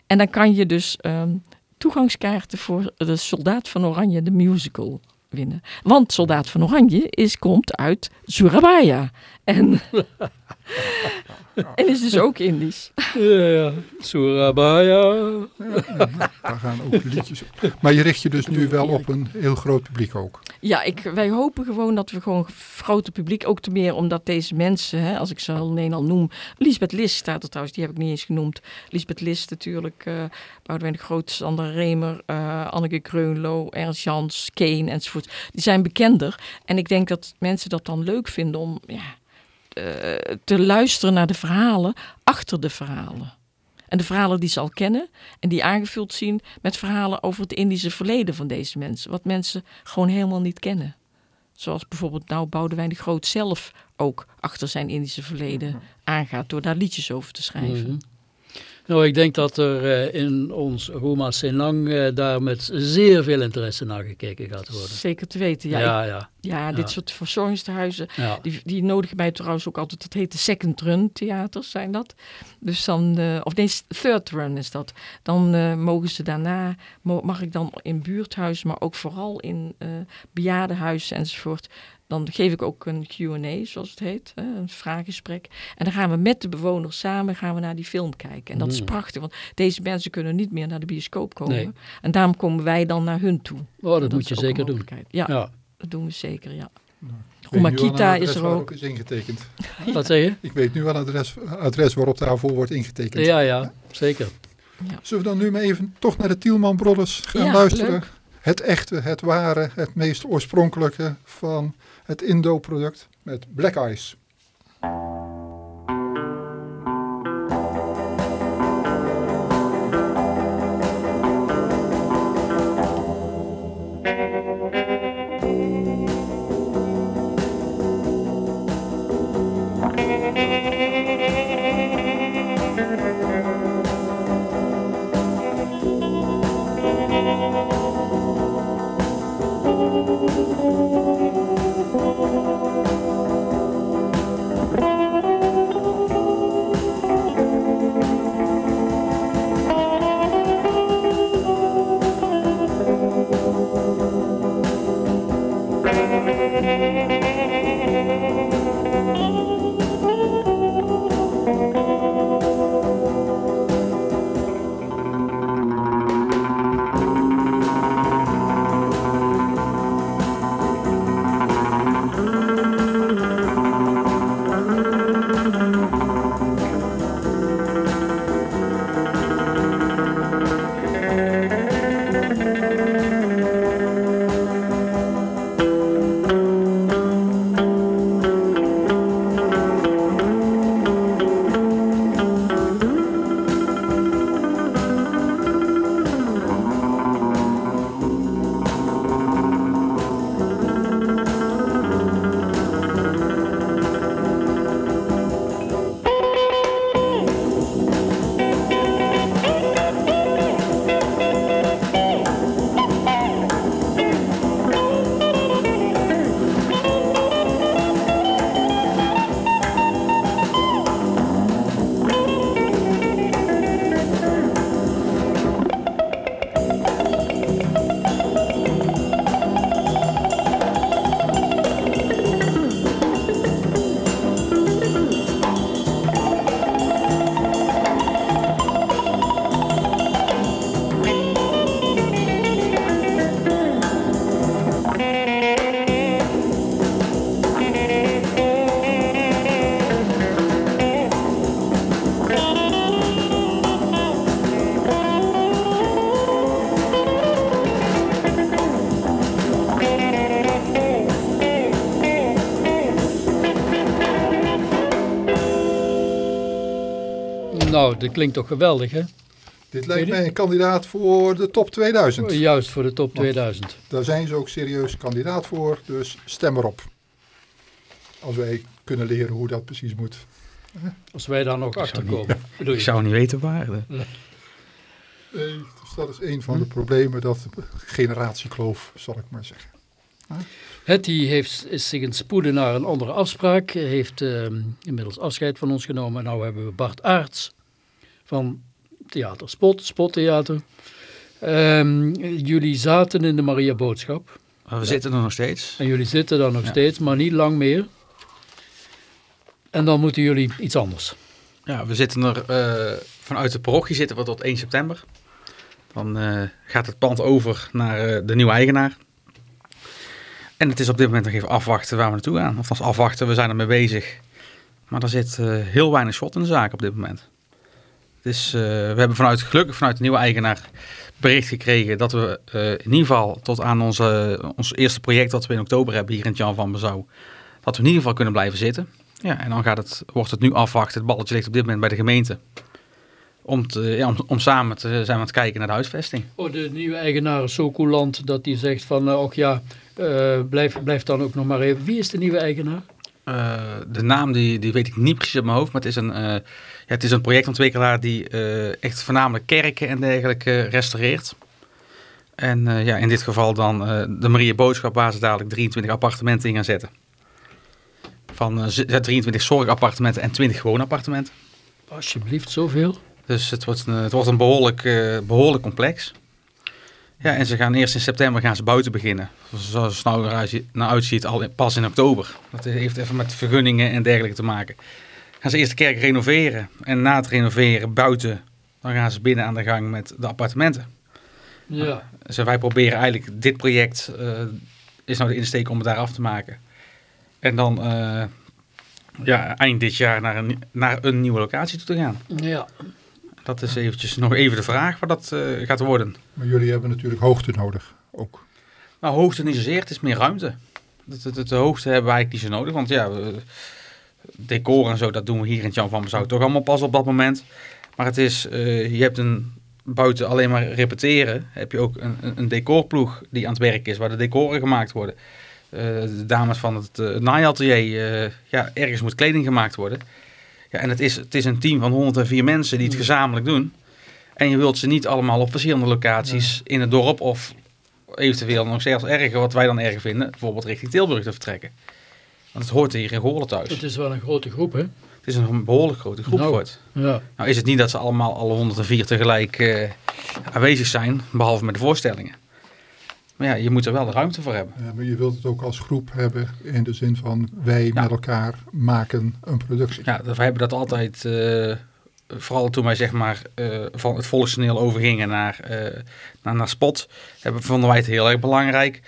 En dan kan je dus ehm, toegangskaarten voor de Soldaat van Oranje, de musical, winnen. Want Soldaat van Oranje is, komt uit Surabaya. En, en is dus ook Indisch. Ja, ja. Surabaya. Daar gaan ook liedjes op. Maar je richt je dus nu wel op een heel groot publiek ook. Ja, ik, wij hopen gewoon dat we gewoon grote publiek, ook te meer omdat deze mensen, hè, als ik ze alleen al noem, Lisbeth List staat er trouwens, die heb ik niet eens genoemd. Lisbeth List natuurlijk, uh, Boudewijn de Groot, Sander Remer, uh, Anneke Kreunlo, Ernst Jans, Kane enzovoort. Die zijn bekender en ik denk dat mensen dat dan leuk vinden om ja, uh, te luisteren naar de verhalen achter de verhalen. En de verhalen die ze al kennen en die aangevuld zien met verhalen over het Indische verleden van deze mensen. Wat mensen gewoon helemaal niet kennen. Zoals bijvoorbeeld nou Boudewijn de Groot zelf ook achter zijn Indische verleden aangaat door daar liedjes over te schrijven. Mhm. Nou, ik denk dat er uh, in ons Roma Senang uh, daar met zeer veel interesse naar gekeken gaat worden. Zeker te weten, ja. Ja, ik, ja. ja dit soort verzorgingstehuizen, Ja. die, die nodigen mij trouwens ook altijd, dat heet de second run theaters zijn dat. Dus dan, uh, of nee, third run is dat. Dan mogen ze daarna, mag ik dan in buurthuizen, maar ook vooral in bejaardenhuizen enzovoort. Dan geef ik ook een Q&A, zoals het heet, hè, een vraaggesprek. En dan gaan we met de bewoners samen gaan we naar die film kijken. En dat Mm. is prachtig, want deze mensen kunnen niet meer naar de bioscoop komen. Nee. En daarom komen wij dan naar hun toe. Oh, dat, moet je zeker doen. Ja, Ja. dat doen we zeker, ja. Nou, een Kita is er ook. is ingetekend. Wat zeg je? Ik weet nu wel een adres, adres waarop daarvoor wordt ingetekend. Ja, ja, zeker. Zullen we dan nu maar even toch naar de Tielman Brothers gaan Ja, luisteren? leuk. Het echte, het ware, het meest oorspronkelijke van het Indo-product met Black Eyes. Nou, dat klinkt toch geweldig, hè? Dit lijkt mij een kandidaat voor de top 2000. Juist voor de top 2000. Daar zijn ze ook serieus kandidaat voor, dus stem erop. Als wij kunnen leren hoe dat precies moet. Als wij daar nog achter komen. Ik je? zou niet weten waar. Nee, dus dat is een van de problemen, dat generatiekloof, zal ik maar zeggen. Hetty heeft, is zich in spoeden naar een andere afspraak. Heeft ehm, inmiddels afscheid van ons genomen. En nu hebben we Bart Aarts van Theater Spot, Spottheater. Ehm, jullie zaten in de Maria Boodschap. Maar we zitten er nog steeds. En jullie zitten daar nog Ja. steeds, maar niet lang meer. En dan moeten jullie iets anders. Ja, we zitten er eh, vanuit de parochie zitten we tot 1 september. Dan eh, gaat het pand over naar eh, de nieuwe eigenaar. En het is op dit moment nog even afwachten waar we naartoe gaan. Of als afwachten, we zijn ermee bezig. Maar er zit heel weinig schot in de zaak op dit moment. Dus we hebben vanuit, gelukkig vanuit de nieuwe eigenaar bericht gekregen dat we eh, in ieder geval tot aan onze, ons eerste project dat we in oktober hebben hier in Jan van Bezouw, dat we in ieder geval kunnen blijven zitten. Ja, en dan gaat het, wordt het nu afwachten. Het balletje ligt op dit moment bij de gemeente. Om, te, ja, om, om samen te zijn aan het kijken naar de huisvesting. Oh, de nieuwe eigenaar is zo coulant dat hij zegt van, eh, och ja, blijf, blijf dan ook nog maar even. Wie is de nieuwe eigenaar? De naam die, die weet ik niet precies uit mijn hoofd, maar het is een, het is een projectontwikkelaar die eh, echt voornamelijk kerken en dergelijke restaureert. En eh, ja, in dit geval dan eh, de Maria Boodschap waar ze dadelijk 23 appartementen in gaan zetten. Van eh, z- 23 zorgappartementen en 20 woonappartementen. Alsjeblieft, zoveel. Dus het wordt een, het wordt een behoorlijk, eh, behoorlijk complex. Ja, en ze gaan eerst in september gaan ze buiten beginnen. Zoals het nou eruit- naar uitziet, al pas in oktober. Dat heeft even met vergunningen en dergelijke te maken. Gaan ze eerst de kerk renoveren. En na het renoveren buiten, dan gaan ze binnen aan de gang met de appartementen. Ja. Dus wij proberen eigenlijk dit project, eh, is nou de insteek om het daar af te maken. En dan eh, ja, eind dit jaar naar een, naar een nieuwe locatie toe te gaan. ja. Dat is eventjes nog even de vraag waar dat eh, gaat worden. Maar jullie hebben natuurlijk hoogte nodig, ook. Nou, hoogte niet zozeer, het is meer ruimte. De, de, de, de hoogte hebben we eigenlijk niet zo nodig, want ja, we- decor en zo, dat doen we hier in Jan van Bezouw toch allemaal pas op dat moment. Maar het is, eh, je hebt een, buiten alleen maar repeteren, heb je ook een, een- decorploeg die aan het werk is, waar de decoren gemaakt worden. Eh, de dames van het uh, naaiatelier, ja, ergens moet kleding gemaakt worden. Ja, en het is, het is een team van 104 mensen die het gezamenlijk doen. En je wilt ze niet allemaal op verschillende locaties in het dorp of eventueel nog zelfs erger, wat wij dan erg vinden, bijvoorbeeld richting Tilburg te vertrekken. Want het hoort hier in Goorlen thuis. Het is wel een grote groep, hè? Het is een behoorlijk grote groep Nou. wordt. Ja. Nou is het niet dat ze allemaal alle 104 tegelijk eh, aanwezig zijn, behalve met de voorstellingen. Maar ja, je moet er wel de ruimte voor hebben. Eh, maar je wilt het ook als groep hebben in de zin van wij met elkaar maken een productie. Ja, dat- wij hebben dat altijd, eh, vooral toen wij zeg maar eh, van het volkstoneel overgingen naar, eh, naar, naar spot, hebben, vonden wij het heel erg belangrijk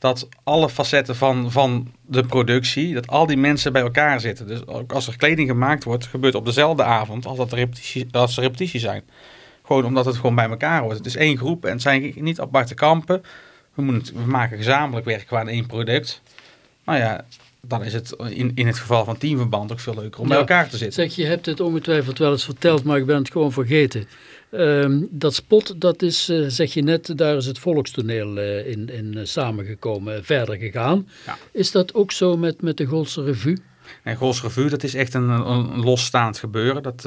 dat alle facetten van, van de productie, dat al die mensen bij elkaar zitten. Dus ook als er kleding gemaakt wordt, gebeurt op dezelfde avond als dat repetitie, als er repetities zijn. Gewoon omdat het gewoon bij elkaar hoort. Het is één groep en het zijn niet aparte kampen. We, moeten, we maken gezamenlijk werken aan één product. Nou ja, dan is het in, in het geval van teamverband ook veel leuker om bij elkaar te zitten. Zeg, je hebt het ongetwijfeld wel eens verteld, maar ik ben het gewoon vergeten. Ehm, dat spot, dat is, eh, zeg je net, daar is het volkstoneel eh, in, in eh, samengekomen, verder gegaan. Ja. Is dat ook zo met, met de Goldse Revue? En Gols Revue, dat is echt een, een, losstaand gebeuren. Dat,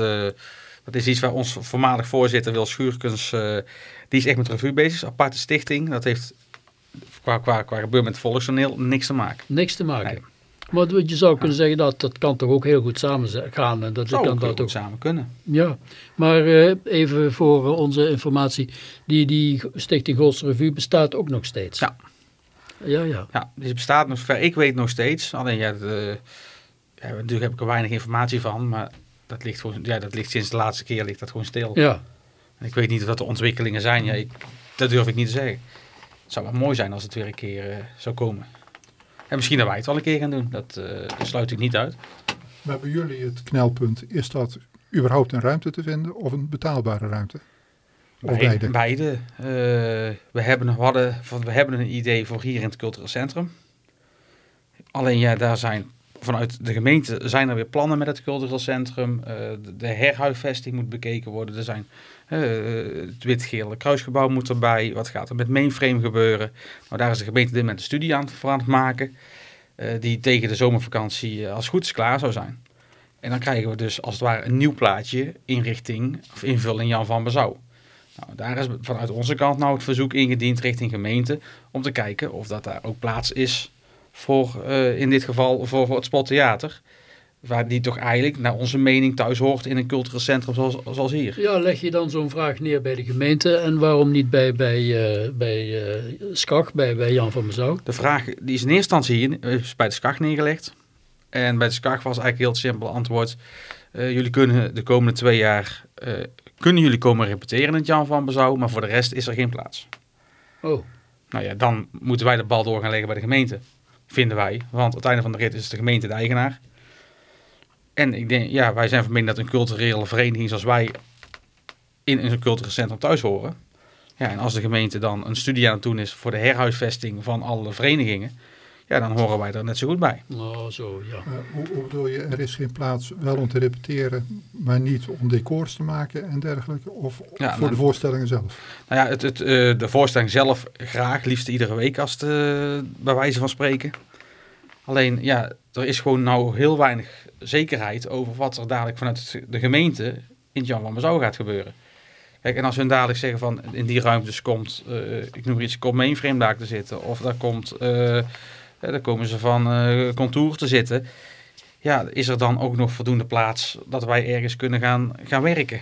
dat is iets waar ons voormalig voorzitter Wil Schuurkens, die is echt met revue bezig. Is aparte stichting. Dat heeft qua, qua, qua gebeuren met het volkstoneel niks te maken. Niks te maken. Nee. Maar je zou kunnen zeggen dat dat kan toch ook heel goed samen gaan. En dat Zou kan ook dat ook. samen kunnen. Ja, maar eh, even voor eh, onze informatie, die, die Stichting Goldse Revue bestaat ook nog steeds. Ja. Ja, ja. Ja, het bestaat nog ver ik weet nog steeds. Alleen ja, de, ja, natuurlijk heb ik er weinig informatie van. Maar dat ligt, gewoon, ja, dat ligt sinds de laatste keer ligt dat gewoon stil. Ja, En ik weet niet wat de ontwikkelingen zijn. Ja, ik, dat durf ik niet te zeggen. Het zou wel mooi zijn als het weer een keer eh, zou komen. En misschien dat wij het wel een keer gaan doen. Dat eh, sluit ik niet uit. Maar bij jullie het knelpunt, is dat überhaupt een ruimte te vinden of een betaalbare ruimte? Of beide? Beide. Eh, we, hebben, we, hadden, we hebben een idee voor hier in het cultureel centrum. Alleen ja, daar zijn vanuit de gemeente zijn er weer plannen met het cultureel centrum. Eh, de, de herhuisvesting moet bekeken worden. Er zijn het wit-gele kruisgebouw moet erbij. Wat gaat er met mainframe gebeuren? Nou, daar is de gemeente dit moment een studie aan, voor aan het maken. eh, die tegen de zomervakantie eh, als goed is klaar zou zijn. En dan krijgen we dus als het ware een nieuw plaatje inrichting of invulling Jan van Bezouw. Nou, daar is vanuit onze kant nou het verzoek ingediend richting gemeente om te kijken of dat daar ook plaats is voor, eh, in dit geval, voor, voor het spottheater. Waar die toch eigenlijk, naar onze mening, thuis hoort in een cultureel centrum zoals, zoals hier. Ja, leg je dan zo'n vraag neer bij de gemeente en waarom niet bij, bij, eh, bij eh, SCAG, bij, bij Jan van Mezouw? De vraag die is in eerste instantie hier is bij de SCAG neergelegd. En bij de SCAG was eigenlijk heel simpel antwoord. eh, jullie kunnen de komende twee jaar eh, kunnen jullie komen repeteren in het Jan van Bezouw, maar voor de rest is er geen plaats. Oh, Nou ja, dan moeten wij de bal door gaan leggen bij de gemeente, vinden wij. Want aan het einde van de rit is de gemeente de eigenaar. En ik denk, ja, wij zijn van mening dat een culturele vereniging zoals wij in een cultureel centrum thuis horen. Ja, en als de gemeente dan een studie aan het doen is voor de herhuisvesting van alle verenigingen, ja, dan horen wij er net zo goed bij. nou zo, ja. Eh, hoe, hoe bedoel je, er is geen plaats wel om te repeteren, maar niet om decors te maken en dergelijke? Of Ja, voor nou- de voorstellingen zelf? Nou ja, het, het, eh, de voorstelling zelf graag, liefst iedere week als het, eh, bij wijze van spreken. Alleen, ja, er is gewoon nou heel weinig zekerheid over wat er dadelijk vanuit de gemeente in Jan van Bezouw gaat gebeuren. Kijk, en als hun dadelijk zeggen van in die ruimtes komt, eh, ik noem iets, komt mainframe daar te zitten. Of daar komt, eh, daar komen ze van eh, contour te zitten. Ja, is er dan ook nog voldoende plaats dat wij ergens kunnen gaan, gaan werken?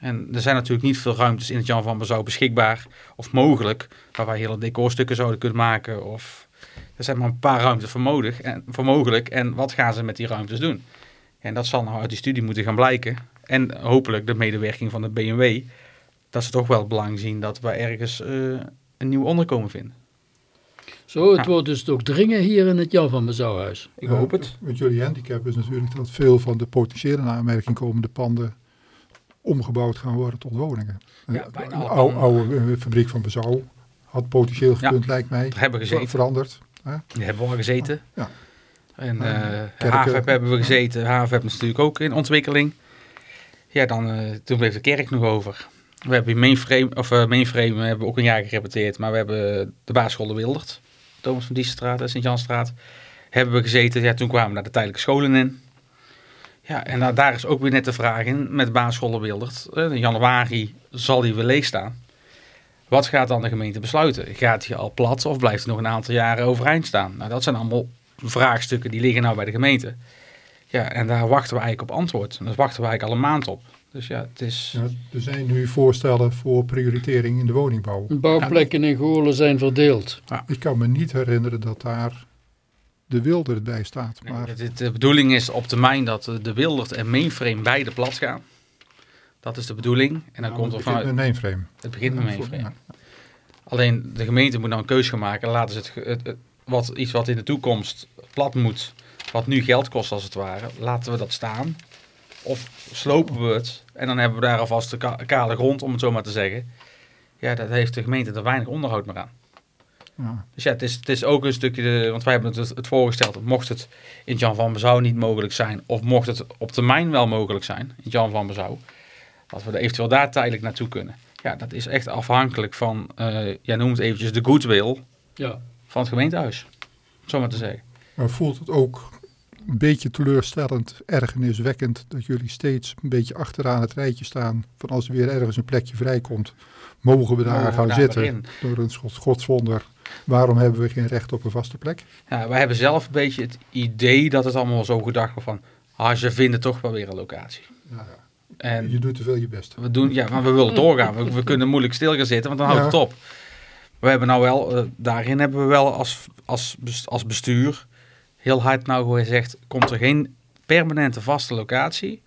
En er zijn natuurlijk niet veel ruimtes in het Jan van Bezouw beschikbaar of mogelijk, waar wij hele decorstukken zouden kunnen maken. Of er zijn maar een paar ruimtes voor, modig en, voor mogelijk. En wat gaan ze met die ruimtes doen? En dat zal nou uit die studie moeten gaan blijken. En hopelijk de medewerking van de BMW, dat ze toch wel het belang zien dat wij ergens eh, een nieuw onderkomen vinden. Zo, het Ja. wordt dus ook dringen hier in het Jan van Mezouwhuis. Ik hoop het. Met jullie handicap is natuurlijk dat veel van de potentiële in aanmerking komende panden omgebouwd gaan worden tot woningen. Ja, Eh, bijna de alle oude, oude eh, fabriek van Bezouw had potentieel Ja, gekund, lijkt mij. Hebben we gezeten. Veranderd. Die hebben we al gezeten. Ja. En Ja, eh. HVEP hebben we gezeten. HVEP is natuurlijk ook in ontwikkeling. Ja, dan, eh, toen bleef de kerk nog over. We hebben in mainframe, of eh, mainframe hebben we ook een jaar gerepeteerd. Maar we hebben de basisschool de Wildert, Thomas van Diesestraat en Sint-Janstraat, hebben we gezeten. Ja, toen kwamen we naar de tijdelijke scholen in. Ja, en nou, daar is ook weer net de vraag in met basisschool de Wildert. In januari zal die weer leeg staan. Wat gaat dan de gemeente besluiten? Gaat hij al plat of blijft hij nog een aantal jaren overeind staan? Nou, dat zijn allemaal vraagstukken die liggen nou bij de gemeente. Ja, en daar wachten we eigenlijk op antwoord. En daar wachten we eigenlijk al een maand op. Dus ja, het is... Ja, er zijn nu voorstellen voor prioritering in de woningbouw. Bouwplekken in Goorlen zijn verdeeld. Ik kan me niet herinneren dat daar de wilder bij staat. Maar de bedoeling is op termijn dat de Wildert en Mainframe beide plat gaan. Dat is de bedoeling. En dan komt er het begint vanuit... met mainframe. Het begint met Mainframe. Ja. Alleen de gemeente moet nou een keuze gaan maken. Laten ze het, ge- het, het- wat, iets wat in de toekomst plat moet, wat nu geld kost als het ware, laten we dat staan. Of slopen we het en dan hebben we daar alvast de ka- kale grond, om het zo maar te zeggen. Ja, dat heeft de gemeente er weinig onderhoud meer aan. Ja. Dus ja, het is, het is ook een stukje, de, want wij hebben het, het voorgesteld, mocht het in Jan van Bezouw niet mogelijk zijn, of mocht het op termijn wel mogelijk zijn, in Jan van Bezouw, dat we er eventueel daar tijdelijk naartoe kunnen. Ja, dat is echt afhankelijk van, eh jij noemt het eventjes de goodwill Ja. van het gemeentehuis. Zo maar te zeggen. Maar voelt het ook een beetje teleurstellend, ergerniswekkend, dat jullie steeds een beetje achteraan het rijtje staan van als er weer ergens een plekje vrijkomt, mogen we daar Mogen we gaan daar zitten door een godswonder. Waarom hebben we geen recht op een vaste plek? Ja, wij hebben zelf een beetje het idee dat het allemaal zo gedacht wordt van, ah, ze vinden toch wel weer een locatie. En Je doet te veel je best. We doen, ja, maar we willen doorgaan. We, we kunnen moeilijk stil gaan zitten, want dan houdt Ja. het op. We hebben nou wel, eh, daarin hebben we wel als, als, als bestuur heel hard nou gezegd, komt er geen permanente vaste locatie,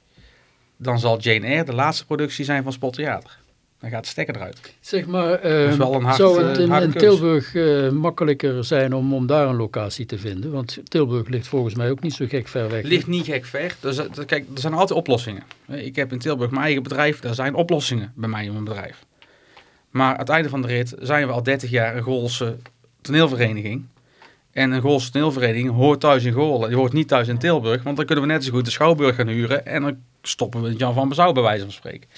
dan zal Jane Eyre de laatste productie zijn van Spot Theater. Dan gaat de stekker eruit. Zeg maar, eh, hard, zou het eh, in. Tilburg eh, makkelijker zijn om, om daar een locatie te vinden? Want Tilburg ligt volgens mij ook niet zo gek ver weg. Ligt niet gek ver. Dus, kijk, er zijn altijd oplossingen. Ik heb in Tilburg mijn eigen bedrijf. Daar zijn oplossingen bij mij in mijn bedrijf. Maar aan het einde van de rit zijn we al 30 jaar een Goolse toneelvereniging. En een Goolse toneelvereniging hoort thuis in Goorlen. Die hoort niet thuis in Tilburg. Want dan kunnen we net zo goed de Schouwburg gaan huren. En dan stoppen we Jan van Bezouw bij wijze van spreken.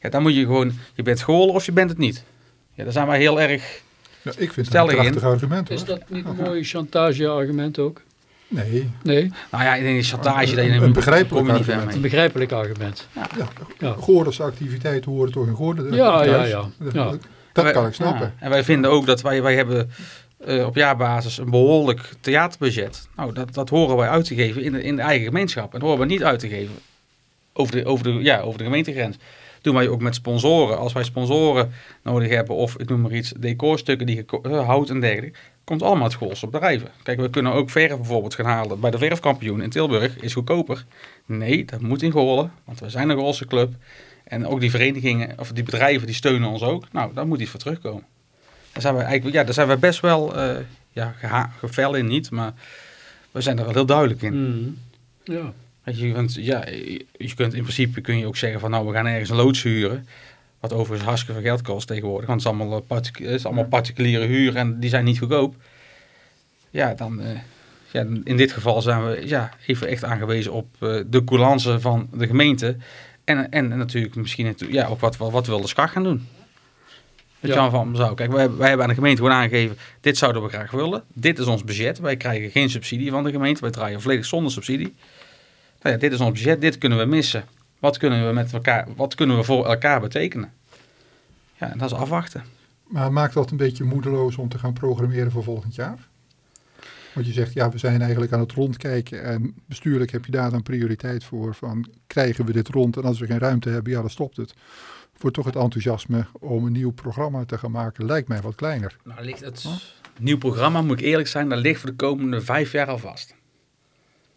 Ja, dan moet je gewoon... Je bent Goorlen of je bent het niet. Ja, daar zijn wij heel erg... Ja, ik vind dat een krachtig argument hoor. Is dat niet een mooi chantage-argument ook? Nee, Nee, Nou ja, ik denk de chantage dat je Een een begrijpelijk argument. een begrijpelijk argument. ja, Ja. Goordense activiteiten horen toch in Goorden? Ja, ja, ja. Dat, Ja. dat Wij- kan ik snappen. ja, en wij vinden ook dat wij, wij hebben eh, op jaarbasis een behoorlijk theaterbudget. Nou, dat, dat horen wij uit te geven in de, in de eigen gemeenschap. En dat horen we niet uit te geven over de, over de, ja, over de gemeentegrens. Doen wij ook met sponsoren. Als wij sponsoren nodig hebben of ik noem maar iets, decorstukken die eh, hout en dergelijke, komt allemaal uit Goolse bedrijven. Kijk, we kunnen ook verf bijvoorbeeld gaan halen bij de verfkampioen in Tilburg. Is goedkoper. Nee, dat moet in want we zijn een Goolse club. En ook die verenigingen, of die bedrijven, die steunen ons ook. Nou, daar moet iets voor terugkomen. Daar zijn we eigenlijk, ja, daar zijn we best wel, eh ja, gevel in niet, maar we zijn er wel heel duidelijk in. Mhm. Ja. Je, want ja, je kunt in principe kun je ook zeggen van nou, we gaan ergens een loods huren. Wat overigens hartstikke veel geld kost tegenwoordig. Want het is allemaal, eh, particu- het is allemaal particuliere huur en die zijn niet goedkoop. Ja, dan, eh, ja, in dit geval zijn we ja, even echt aangewezen op eh, de coulance van de gemeente. En, en natuurlijk misschien ja, ook wat, wat, wat wil de SCAG gaan doen. Met Ja. Van Mezouw. Kijk, wij, wij hebben aan de gemeente gewoon aangegeven, dit zouden we graag willen. Dit is ons budget. Wij krijgen geen subsidie van de gemeente. Wij draaien volledig zonder subsidie. Nou ja, dit is ons budget, dit kunnen we missen. Wat kunnen we met elkaar, wat kunnen we voor elkaar betekenen? Ja, en dat is afwachten. Maar maakt dat een beetje moedeloos om te gaan programmeren voor volgend jaar? Want je zegt, ja, we zijn eigenlijk aan het rondkijken en bestuurlijk heb je daar dan prioriteit voor. Van, krijgen we dit rond? En als we geen ruimte hebben, ja, dan stopt het. Voor toch het enthousiasme om een nieuw programma te gaan maken, lijkt mij wat kleiner. Nou, ligt het nieuw programma, moet ik eerlijk zijn, dat ligt voor de komende vijf jaar al vast.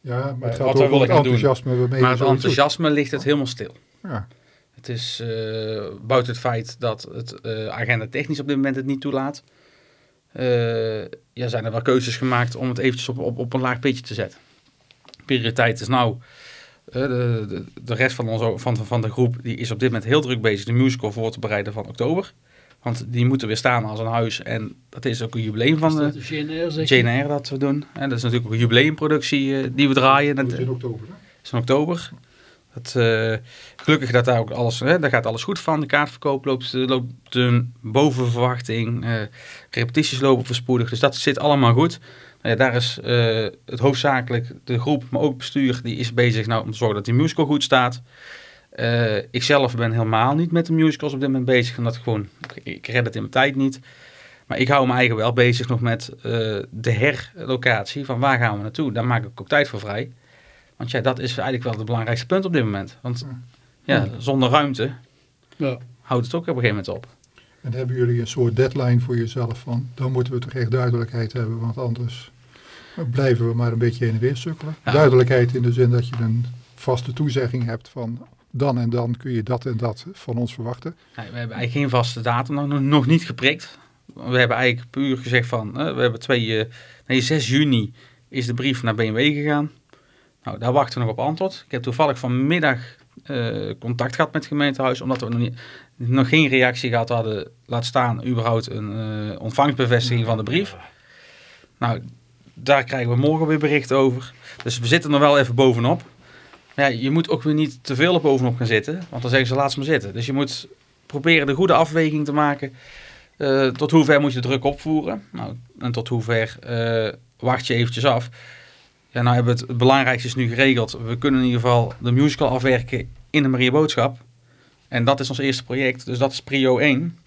Ja, maar Wat het gaat ook om willen het gaan doen. enthousiasme waarmee Maar het doet. enthousiasme ligt het helemaal stil. Ja, Het is eh, buiten het feit dat het eh, agenda technisch op dit moment het niet toelaat. eh, ja, zijn er wel keuzes gemaakt om het eventjes op, op, op een laag pitje te zetten. Prioriteit is nou, de, de, de rest van, onze, van, van de groep die is op dit moment heel druk bezig de musical voor te bereiden van oktober. Want die moeten weer staan als een huis en dat is ook een jubileum van de GNR, dat we doen. En dat is natuurlijk ook een jubileumproductie eh, die we draaien. dat is in oktober. Hè? is in oktober. Dat, eh, gelukkig dat daar ook alles, hè, daar gaat alles goed van. De kaartverkoop loopt, eh, loopt eh, boven verwachting. eh, repetities lopen verspoedig. Dus dat zit allemaal goed. Nou ja, daar is eh, het hoofdzakelijk de groep, maar ook het bestuur, die is bezig nou, om te zorgen dat die musical goed staat. Eh ik zelf ben helemaal niet met de musicals op dit moment bezig. Omdat ik gewoon, ik, red het in mijn tijd niet. Maar ik hou me eigen wel bezig nog met eh, de herlocatie. Van waar gaan we naartoe? Daar maak ik ook tijd voor vrij. Want ja, dat is eigenlijk wel het belangrijkste punt op dit moment. Want ja, zonder ruimte Ja. houdt het ook op een gegeven moment op. En hebben jullie een soort deadline voor jezelf van, dan moeten we toch echt duidelijkheid hebben, want anders blijven we maar een beetje heen en weer sukkelen. Ja. Duidelijkheid in de zin dat je een vaste toezegging hebt van, dan en dan kun je dat en dat van ons verwachten. Nee, we hebben eigenlijk geen vaste datum nog, nog niet geprikt. We hebben eigenlijk puur gezegd van, eh, we hebben twee, eh, nee, 6 juni is de brief naar BMW gegaan. Nou, daar wachten we nog op antwoord. Ik heb toevallig vanmiddag eh, contact gehad met het gemeentehuis, omdat we nog, niet, nog geen reactie gehad hadden, laat staan überhaupt een eh, ontvangstbevestiging van de brief. Nou, daar krijgen we morgen weer bericht over. Dus we zitten er wel even bovenop. Ja, je moet ook weer niet te veel er bovenop gaan zitten, want dan zeggen ze laat ze maar zitten. Dus je moet proberen de goede afweging te maken. Eh, tot hoever moet je druk opvoeren? Nou, en tot hoever eh, wacht je eventjes af? Ja, nou hebben we het, het belangrijkste is nu geregeld. We kunnen in ieder geval de musical afwerken in de Maria Boodschap. En dat is ons eerste project, dus dat is prio 1.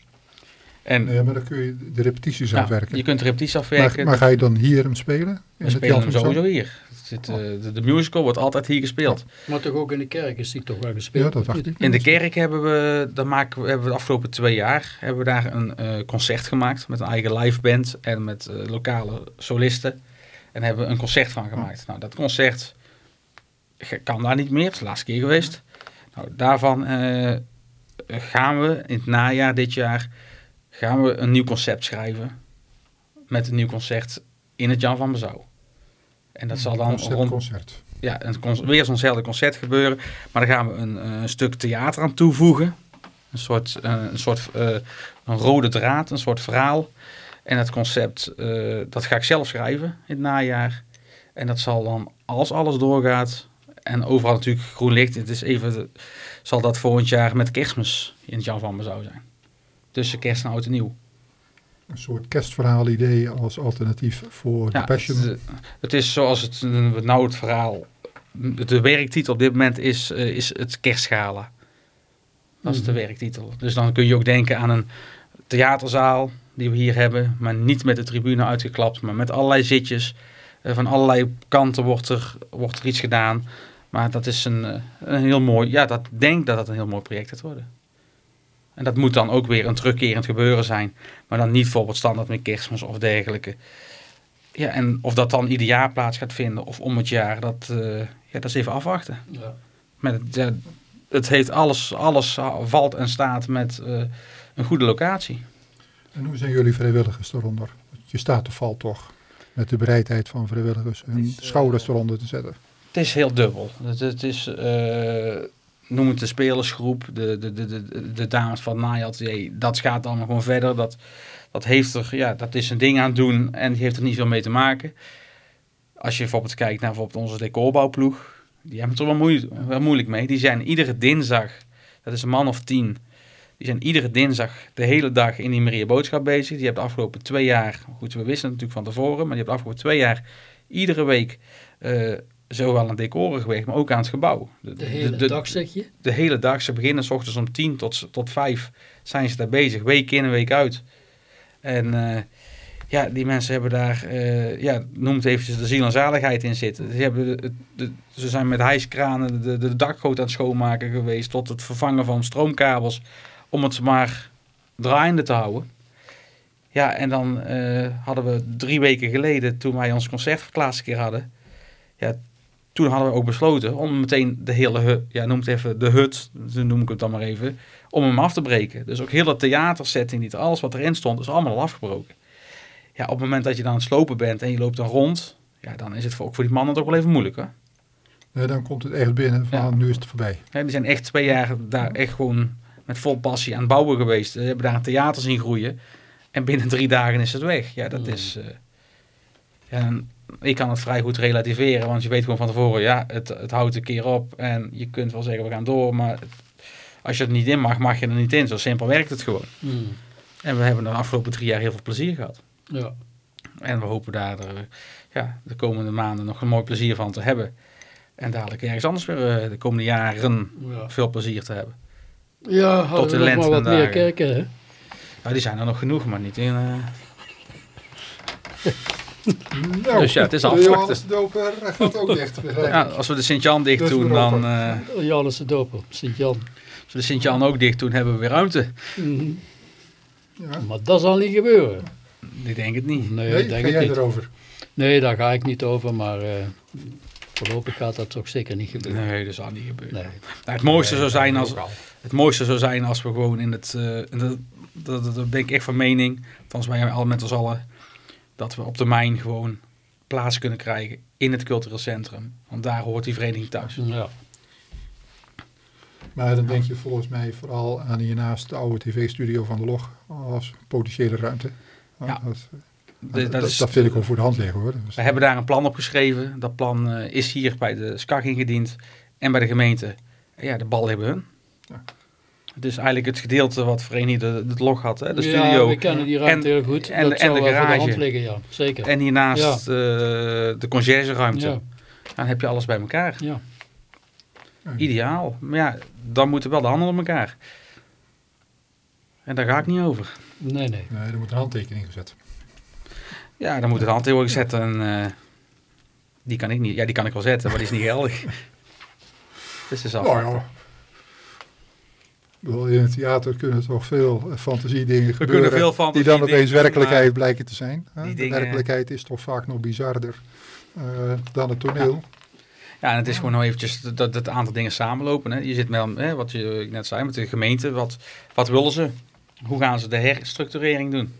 En Nee, maar dan kun je de repetities nou, afwerken. je kunt de repetities afwerken. maar ga je dan hier hem spelen? We spelen hem sowieso hier. Het zit, eh, de, de musical wordt altijd hier gespeeld. Maar toch ook in de kerk is die toch wel gespeeld? Ja, dat dacht ik. In de kerk hebben we, daar maken we, hebben we de afgelopen twee jaar hebben we daar een eh, concert gemaakt met een eigen live band en met eh, lokale solisten. En hebben we een concert van gemaakt. Nou, dat concert kan daar niet meer. Het is de laatste keer geweest. Nou, daarvan eh, gaan we in het najaar dit jaar gaan we een nieuw concept schrijven. Met een nieuw concert in het Jan van Bezouw. En dat zal dan Concert, rond concert. ja, een con- weer zo'nzelfde concert gebeuren. Maar daar gaan we een, eh, een stuk theater aan toevoegen. Een soort, eh, een soort eh, een rode draad, een soort verhaal. En het concept, dat ga ik zelf schrijven in het najaar. En dat zal dan, als alles doorgaat, en overal natuurlijk groen licht, het is even, zal dat volgend jaar met kerstmis in het Jan van Bezouw zijn. Tussen kerst en oud en nieuw. Een soort kerstverhaal idee als alternatief voor Ja, The Passion. Het, eh, het is zoals het, eh, nou het verhaal, de werktitel op dit moment is, eh, is het kerstgala. Dat is de Mhm. werktitel. Dus dan kun je ook denken aan een theaterzaal die we hier hebben, maar niet met de tribune uitgeklapt, maar met allerlei zitjes. Van allerlei kanten wordt er, wordt er iets gedaan. Maar dat is een, een heel mooi, ja, dat ik denk dat het een heel mooi project gaat worden. En dat moet dan ook weer een terugkerend gebeuren zijn. Maar dan niet bijvoorbeeld standaard met kerstmis of dergelijke. Ja, en of dat dan ieder jaar plaats gaat vinden of om het jaar, dat, eh, ja, dat is even afwachten. Ja. Met het, ja, het heeft alles, alles valt en staat met eh, een goede locatie. En hoe zijn jullie vrijwilligers eronder? Je staat of valt toch met de bereidheid van vrijwilligers hun is, eh, schouders eronder te zetten. Het is heel dubbel. Het, het is, eh, noem het de spelersgroep, de, de, de, de, de dames van Nijat, dat gaat allemaal gewoon verder. Dat, dat, heeft er, ja, dat is een ding aan het doen en die heeft er niet veel mee te maken. Als je bijvoorbeeld kijkt naar bijvoorbeeld onze decorbouwploeg, die hebben het er wel, moe- wel moeilijk mee. Die zijn iedere dinsdag, dat is een man of tien, die zijn iedere dinsdag de hele dag in die Maria Boodschap bezig. Die hebben de afgelopen twee jaar, goed we wisten het natuurlijk van tevoren, maar die hebben de afgelopen twee jaar iedere week eh, zowel aan het decoren geweest, maar ook aan het gebouw. De hele de, dag zeg je? de hele dag. Ze beginnen s ochtends om tien tot, tot vijf zijn ze daar bezig. Week in en week uit. En eh, ja, die mensen hebben daar, eh, ja, noem het eventjes de ziel en zaligheid in zitten. Ze, hebben de, de- ze zijn met hijskranen de, de dakgoot aan het schoonmaken geweest. Tot het vervangen van stroomkabels. Om het maar draaiende te houden. Ja, en dan eh, hadden we drie weken geleden, toen wij ons concert voor de laatste keer hadden. Ja, toen hadden we ook besloten om meteen de hele hut, ja, noem het even de hut, zo noem ik het dan maar even, om hem af te breken. Dus ook hele theatersetting, niet alles wat erin stond, is allemaal al afgebroken. Ja, op het moment dat je dan aan het slopen bent en je loopt dan rond, ja, dan is het voor, ook voor die mannen toch wel even moeilijk hoor. Nee, dan komt het echt binnen van Ja. nu is het voorbij. Ja, die zijn echt twee jaar daar echt gewoon met vol passie aan het bouwen geweest. Ze hebben daar een theater zien groeien. En binnen drie dagen is het weg. Ja, dat Mm. is... eh, ja, en ik kan het vrij goed relativeren. Want je weet gewoon van tevoren, ja, het, het houdt een keer op. En je kunt wel zeggen, we gaan door. Maar het- als je er niet in mag, mag je er niet in. Zo simpel werkt het gewoon. Mm. En we hebben de afgelopen drie jaar heel veel plezier gehad. Ja. En we hopen daar eh, ja, de komende maanden nog een mooi plezier van te hebben. En dadelijk ergens anders weer eh, de komende jaren Ja, veel plezier te hebben. ja hadden de lente wat meer kerken, hè? Ja, die zijn er nog genoeg, maar niet in. eh, Nou, Dus ja, het is de afwachten. Johannes de Doper gaat ook dicht. ja, als we de Sint-Jan dicht Dus doen, dan. eh, Johannes de Doper, Sint-Jan. als we de Sint-Jan ook dicht doen, hebben we weer ruimte. Mhm. Ja. Maar dat zal niet gebeuren. Ik denk het niet. Nee, denk ga het jij niet. erover? Nee, daar ga ik niet over, maar eh, voorlopig gaat dat toch zeker niet gebeuren. Nee, dat zal niet gebeuren. Nee. Nou, het, mooiste zou zijn als, het mooiste zou zijn als we gewoon in het. eh, in de- dat, dat, dat ben ik echt van mening. Althans, wij al met ons allen. Dat we op termijn gewoon plaats kunnen krijgen in het cultureel centrum. Want daar hoort die vereniging thuis. Ja. Maar dan denk je volgens mij vooral aan hiernaast de oude tv-studio van de Log als potentiële ruimte. Ja. Dat, dat, dat dat, is- vind ik gewoon voor de hand liggen hoor. We hebben daar een plan op geschreven. Dat plan eh, is hier bij de SCAG ingediend en bij de gemeente. En ja, de bal hebben hun. Ja. Dus eigenlijk het gedeelte wat Vereniging de, het log had, hè, de Ja, studio. we kennen die ruimte En- heel goed. en- dat en zou de garage. hand liggen, ja. Zeker. En hiernaast eh, de conciërgeruimte. ja, Dan heb je alles bij elkaar. ja. Ideaal. Maar ja, dan moeten wel de handen op elkaar. En daar ga ik niet over. Nee, nee. Nee, er moet een handtekening gezet. Ja, dan moet het hand worden gezet en eh, die kan ik niet. Ja, die kan ik wel zetten, maar die is niet geldig. dus het is af. Nou ja. Bedoel, In het theater kunnen toch veel eh, fantasiedingen gebeuren. kunnen veel die dan opeens werkelijkheid blijken te zijn. hè. De dingen- werkelijkheid is toch vaak nog bizarder eh, dan het toneel. Ja, en het is gewoon nou eventjes dat, het aantal dingen samenlopen. Hè. Je zit met, hè, wat je net zei, met de gemeente. Wat, wat willen ze? Hoe gaan ze de herstructurering doen?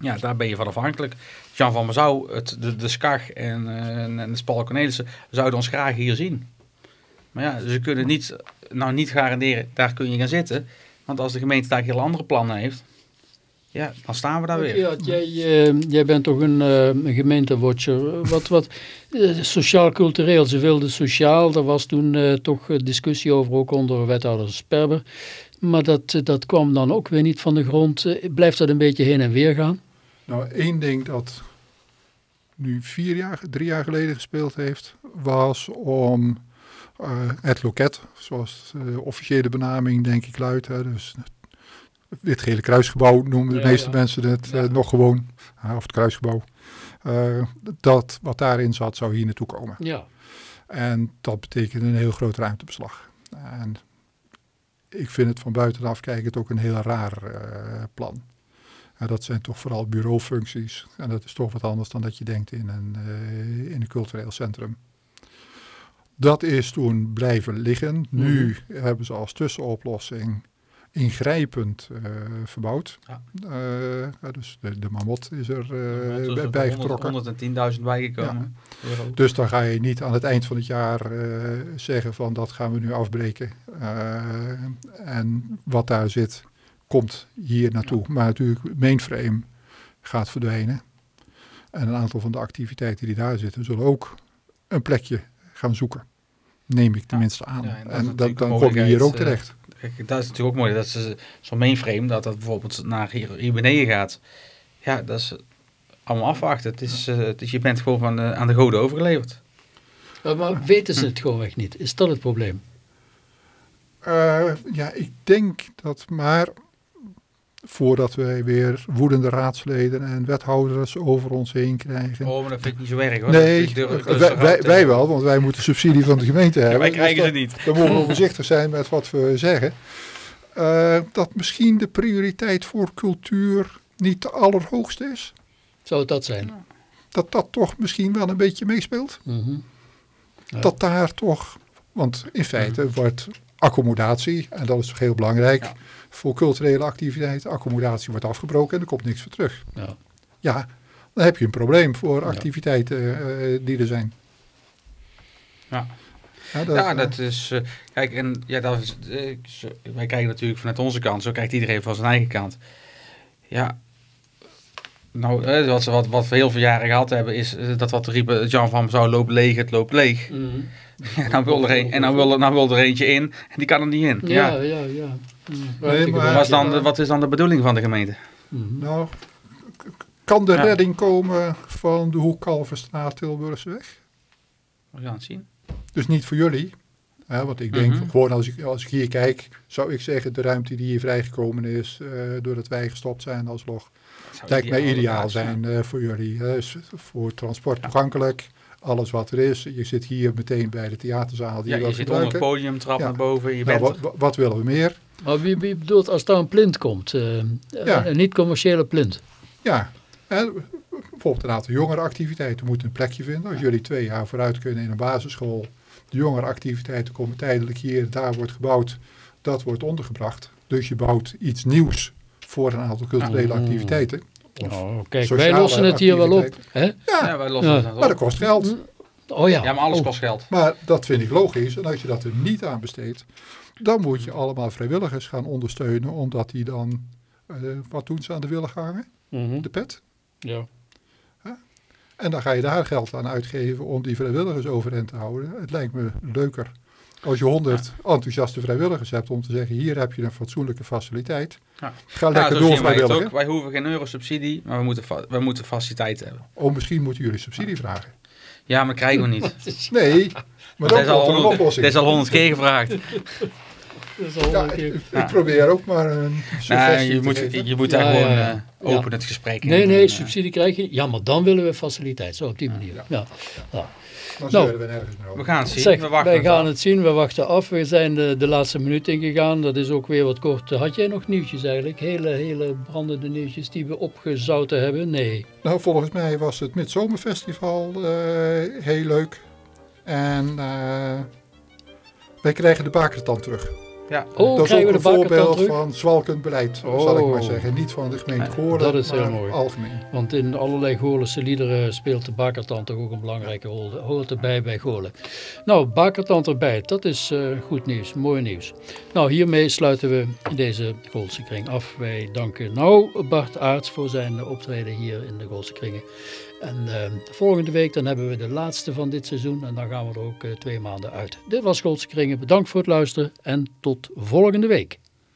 Ja, daar ben je van afhankelijk. Jan van Mazou, het, de, de SCAG en, eh, en de Spal Cornelissen zouden ons graag hier zien. Maar ja, ze kunnen niet, nou niet garanderen, daar kun je gaan zitten. Want als de gemeente daar heel andere plannen heeft, ja, dan staan we daar weer. Gerard, jij, eh, jij bent toch een, eh, een gemeentewatcher. Wat, wat, eh, sociaal-cultureel, ze wilden sociaal. Daar was toen eh, toch discussie over, ook onder wethouder Sperber. Maar dat, dat kwam dan ook weer niet van de grond. Blijft dat een beetje heen en weer gaan? Nou, één ding dat nu vier jaar, drie jaar geleden gespeeld heeft, was om het loket, zoals de officiële benaming denk ik luidt. Hè, dus het wit-gele kruisgebouw noemen de Ja, meeste ja. mensen het Ja. eh, nog gewoon. Ah, of het kruisgebouw. Eh, dat wat daarin zat zou hier naartoe komen. Ja. En dat betekent een heel groot ruimtebeslag. En ik vind het van buitenaf kijkend ook een heel raar eh, plan. En dat zijn toch vooral bureaufuncties. En dat is toch wat anders dan dat je denkt in een, eh, in een cultureel centrum. Dat is toen blijven liggen. Nu hebben ze als tussenoplossing ingrijpend eh, verbouwd. Ja. Eh, dus de, de mamot is er bij- er bijgetrokken. 110.000 bijgekomen. Dus dan ga je niet aan het eind van het jaar eh, zeggen van dat gaan we nu afbreken. En wat daar zit, komt hier naartoe. Maar natuurlijk, mainframe gaat verdwijnen. En een aantal van de activiteiten die daar zitten, zullen ook een plekje gaan zoeken. Neem ik tenminste aan. Ja, en dat, dan kom je hier ook terecht. Kijk, dat is natuurlijk ook mooi. Dat ze zo'n mainframe, dat dat bijvoorbeeld naar hier, hier beneden gaat. Ja, dat is allemaal afwachten. Het is, eh, het is, je bent gewoon van, eh, aan de goden overgeleverd. Ja, Maar weten ze het gewoonweg niet? Is dat het probleem? Eh, ja, ik denk dat maar voordat wij weer woedende raadsleden en wethouders over ons heen krijgen. Oh, maar dat vind ik niet zo erg hoor. Nee, wij, wij, wel, want wij moeten subsidie van de gemeente Ja, hebben. wij krijgen Dus ze dan- niet. Dan moeten we voorzichtig zijn met wat we zeggen. Eh, dat misschien de prioriteit voor cultuur niet de allerhoogste is. Zou het dat zijn? Dat dat toch misschien wel een beetje meespeelt. Mhm. Ja. Dat daar toch, want in feite wordt accommodatie, en dat is toch heel belangrijk, Ja. Voor culturele activiteiten, accommodatie wordt afgebroken en er komt niks voor terug. Ja. Ja, dan heb je een probleem voor Ja. activiteiten eh, die er zijn. Ja. Ja, dat, ja, eh, dat is. eh, kijk, en ja, dat is, eh, wij kijken natuurlijk vanuit onze kant, zo kijkt iedereen van zijn eigen kant. Ja. Nou, eh, wat, ze- wat, wat we heel veel jaren gehad hebben, is eh, dat wat riepen: Jan van zou loopt leeg, het loopt leeg. Mhm. En dan wil er, een, en dan wil, dan wil er eentje in en die kan er niet in. Ja. Ja, ja, ja. Nee, maar- Wat, is dan, de- wat is dan de bedoeling van de gemeente? Mhm. Nou, kan de Ja. redding komen van de Hoek Kalverstraat Tilburgseweg? We gaan het zien. Dus niet voor jullie. Hè, want ik denk, Mhm. gewoon als ik, als ik hier kijk, zou ik zeggen de ruimte die hier vrijgekomen is, eh, doordat wij gestopt zijn alsnog, Het zou lijkt mij ideaal zijn eh, voor jullie. Hè. Is voor transport toegankelijk, alles wat er is. Je zit hier meteen bij de theaterzaal die Ja, je je zit onder het gebruiken. podium, trap Ja. naar boven, je Nou, bent wat- wat willen we meer? Maar wie, wie bedoelt als daar een plint komt? eh, Ja. Een niet-commerciële plint. Ja, hè, bijvoorbeeld een aantal jongerenactiviteiten moeten een plekje vinden. Als jullie twee jaar vooruit kunnen in een basisschool, de jongerenactiviteiten komen tijdelijk hier, daar wordt gebouwd, dat wordt ondergebracht. Dus je bouwt iets nieuws voor een aantal culturele Oh. activiteiten. Of, Oh, kijk, wij lossen het hier wel op. Hè? ja, Ja, wij lossen Ja. het op. maar dat kost geld. Oh ja. Ja, maar alles Oh. kost geld. Maar dat vind ik logisch. En als je dat er niet aan besteedt, dan moet je allemaal vrijwilligers gaan ondersteunen, omdat die dan, eh, wat doen ze aan de willen hangen? Mhm. De pet. Ja. En dan ga je daar geld aan uitgeven om die vrijwilligers overeind te houden. Het lijkt me leuker als je honderd enthousiaste vrijwilligers hebt om te zeggen, hier heb je een fatsoenlijke faciliteit. Ja. Ga Ja, lekker zo door wij hoeven geen euro subsidie, maar we moeten, we moeten faciliteiten hebben. Oh, misschien moeten jullie subsidie vragen. Ja, maar krijgen we niet. Nee, maar er dat is al honderd keer gevraagd. Dat is al Ja, een keer. ik, ik probeer ook maar een suggestie Nee, je te moet, geven. je moet Ja, daar gewoon eh, open het gesprek in. Nee, nee, En, eh, subsidie krijg je. Ja, maar dan willen we faciliteit. Zo op die manier. Ja. Dan Nou, we nergens meer over. We gaan het zien. Zeg, we wachten wij gaan af. het zien. We wachten af. We zijn de, de laatste minuut ingegaan. Dat is ook weer wat kort. Had jij nog nieuwtjes eigenlijk? Hele, hele brandende nieuwtjes die we opgezouten hebben? Nee. Nou, volgens mij was het Midzomerfestival eh heel leuk. En eh, wij krijgen de bakertand terug. Ja. Oh, dat is ook een voorbeeld van zwalkend beleid, zal ik Oh. maar zeggen. Niet van de gemeente Goorlen, dat is heel mooi. algemeen. Want in allerlei Goorlense liederen speelt de bakertand toch ook een belangrijke rol. Hoort erbij bij Goorlen. Nou, bakertand erbij. Dat is eh, goed nieuws. Mooi nieuws. Nou, hiermee sluiten we deze Goolse kring af. Wij danken nou Bart Aarts voor zijn optreden hier in de Goolse kringen. En eh, volgende week dan hebben we de laatste van dit seizoen. En dan gaan we er ook eh, twee maanden uit. Dit was Goolse kringen. Bedankt voor het luisteren en tot volgende week.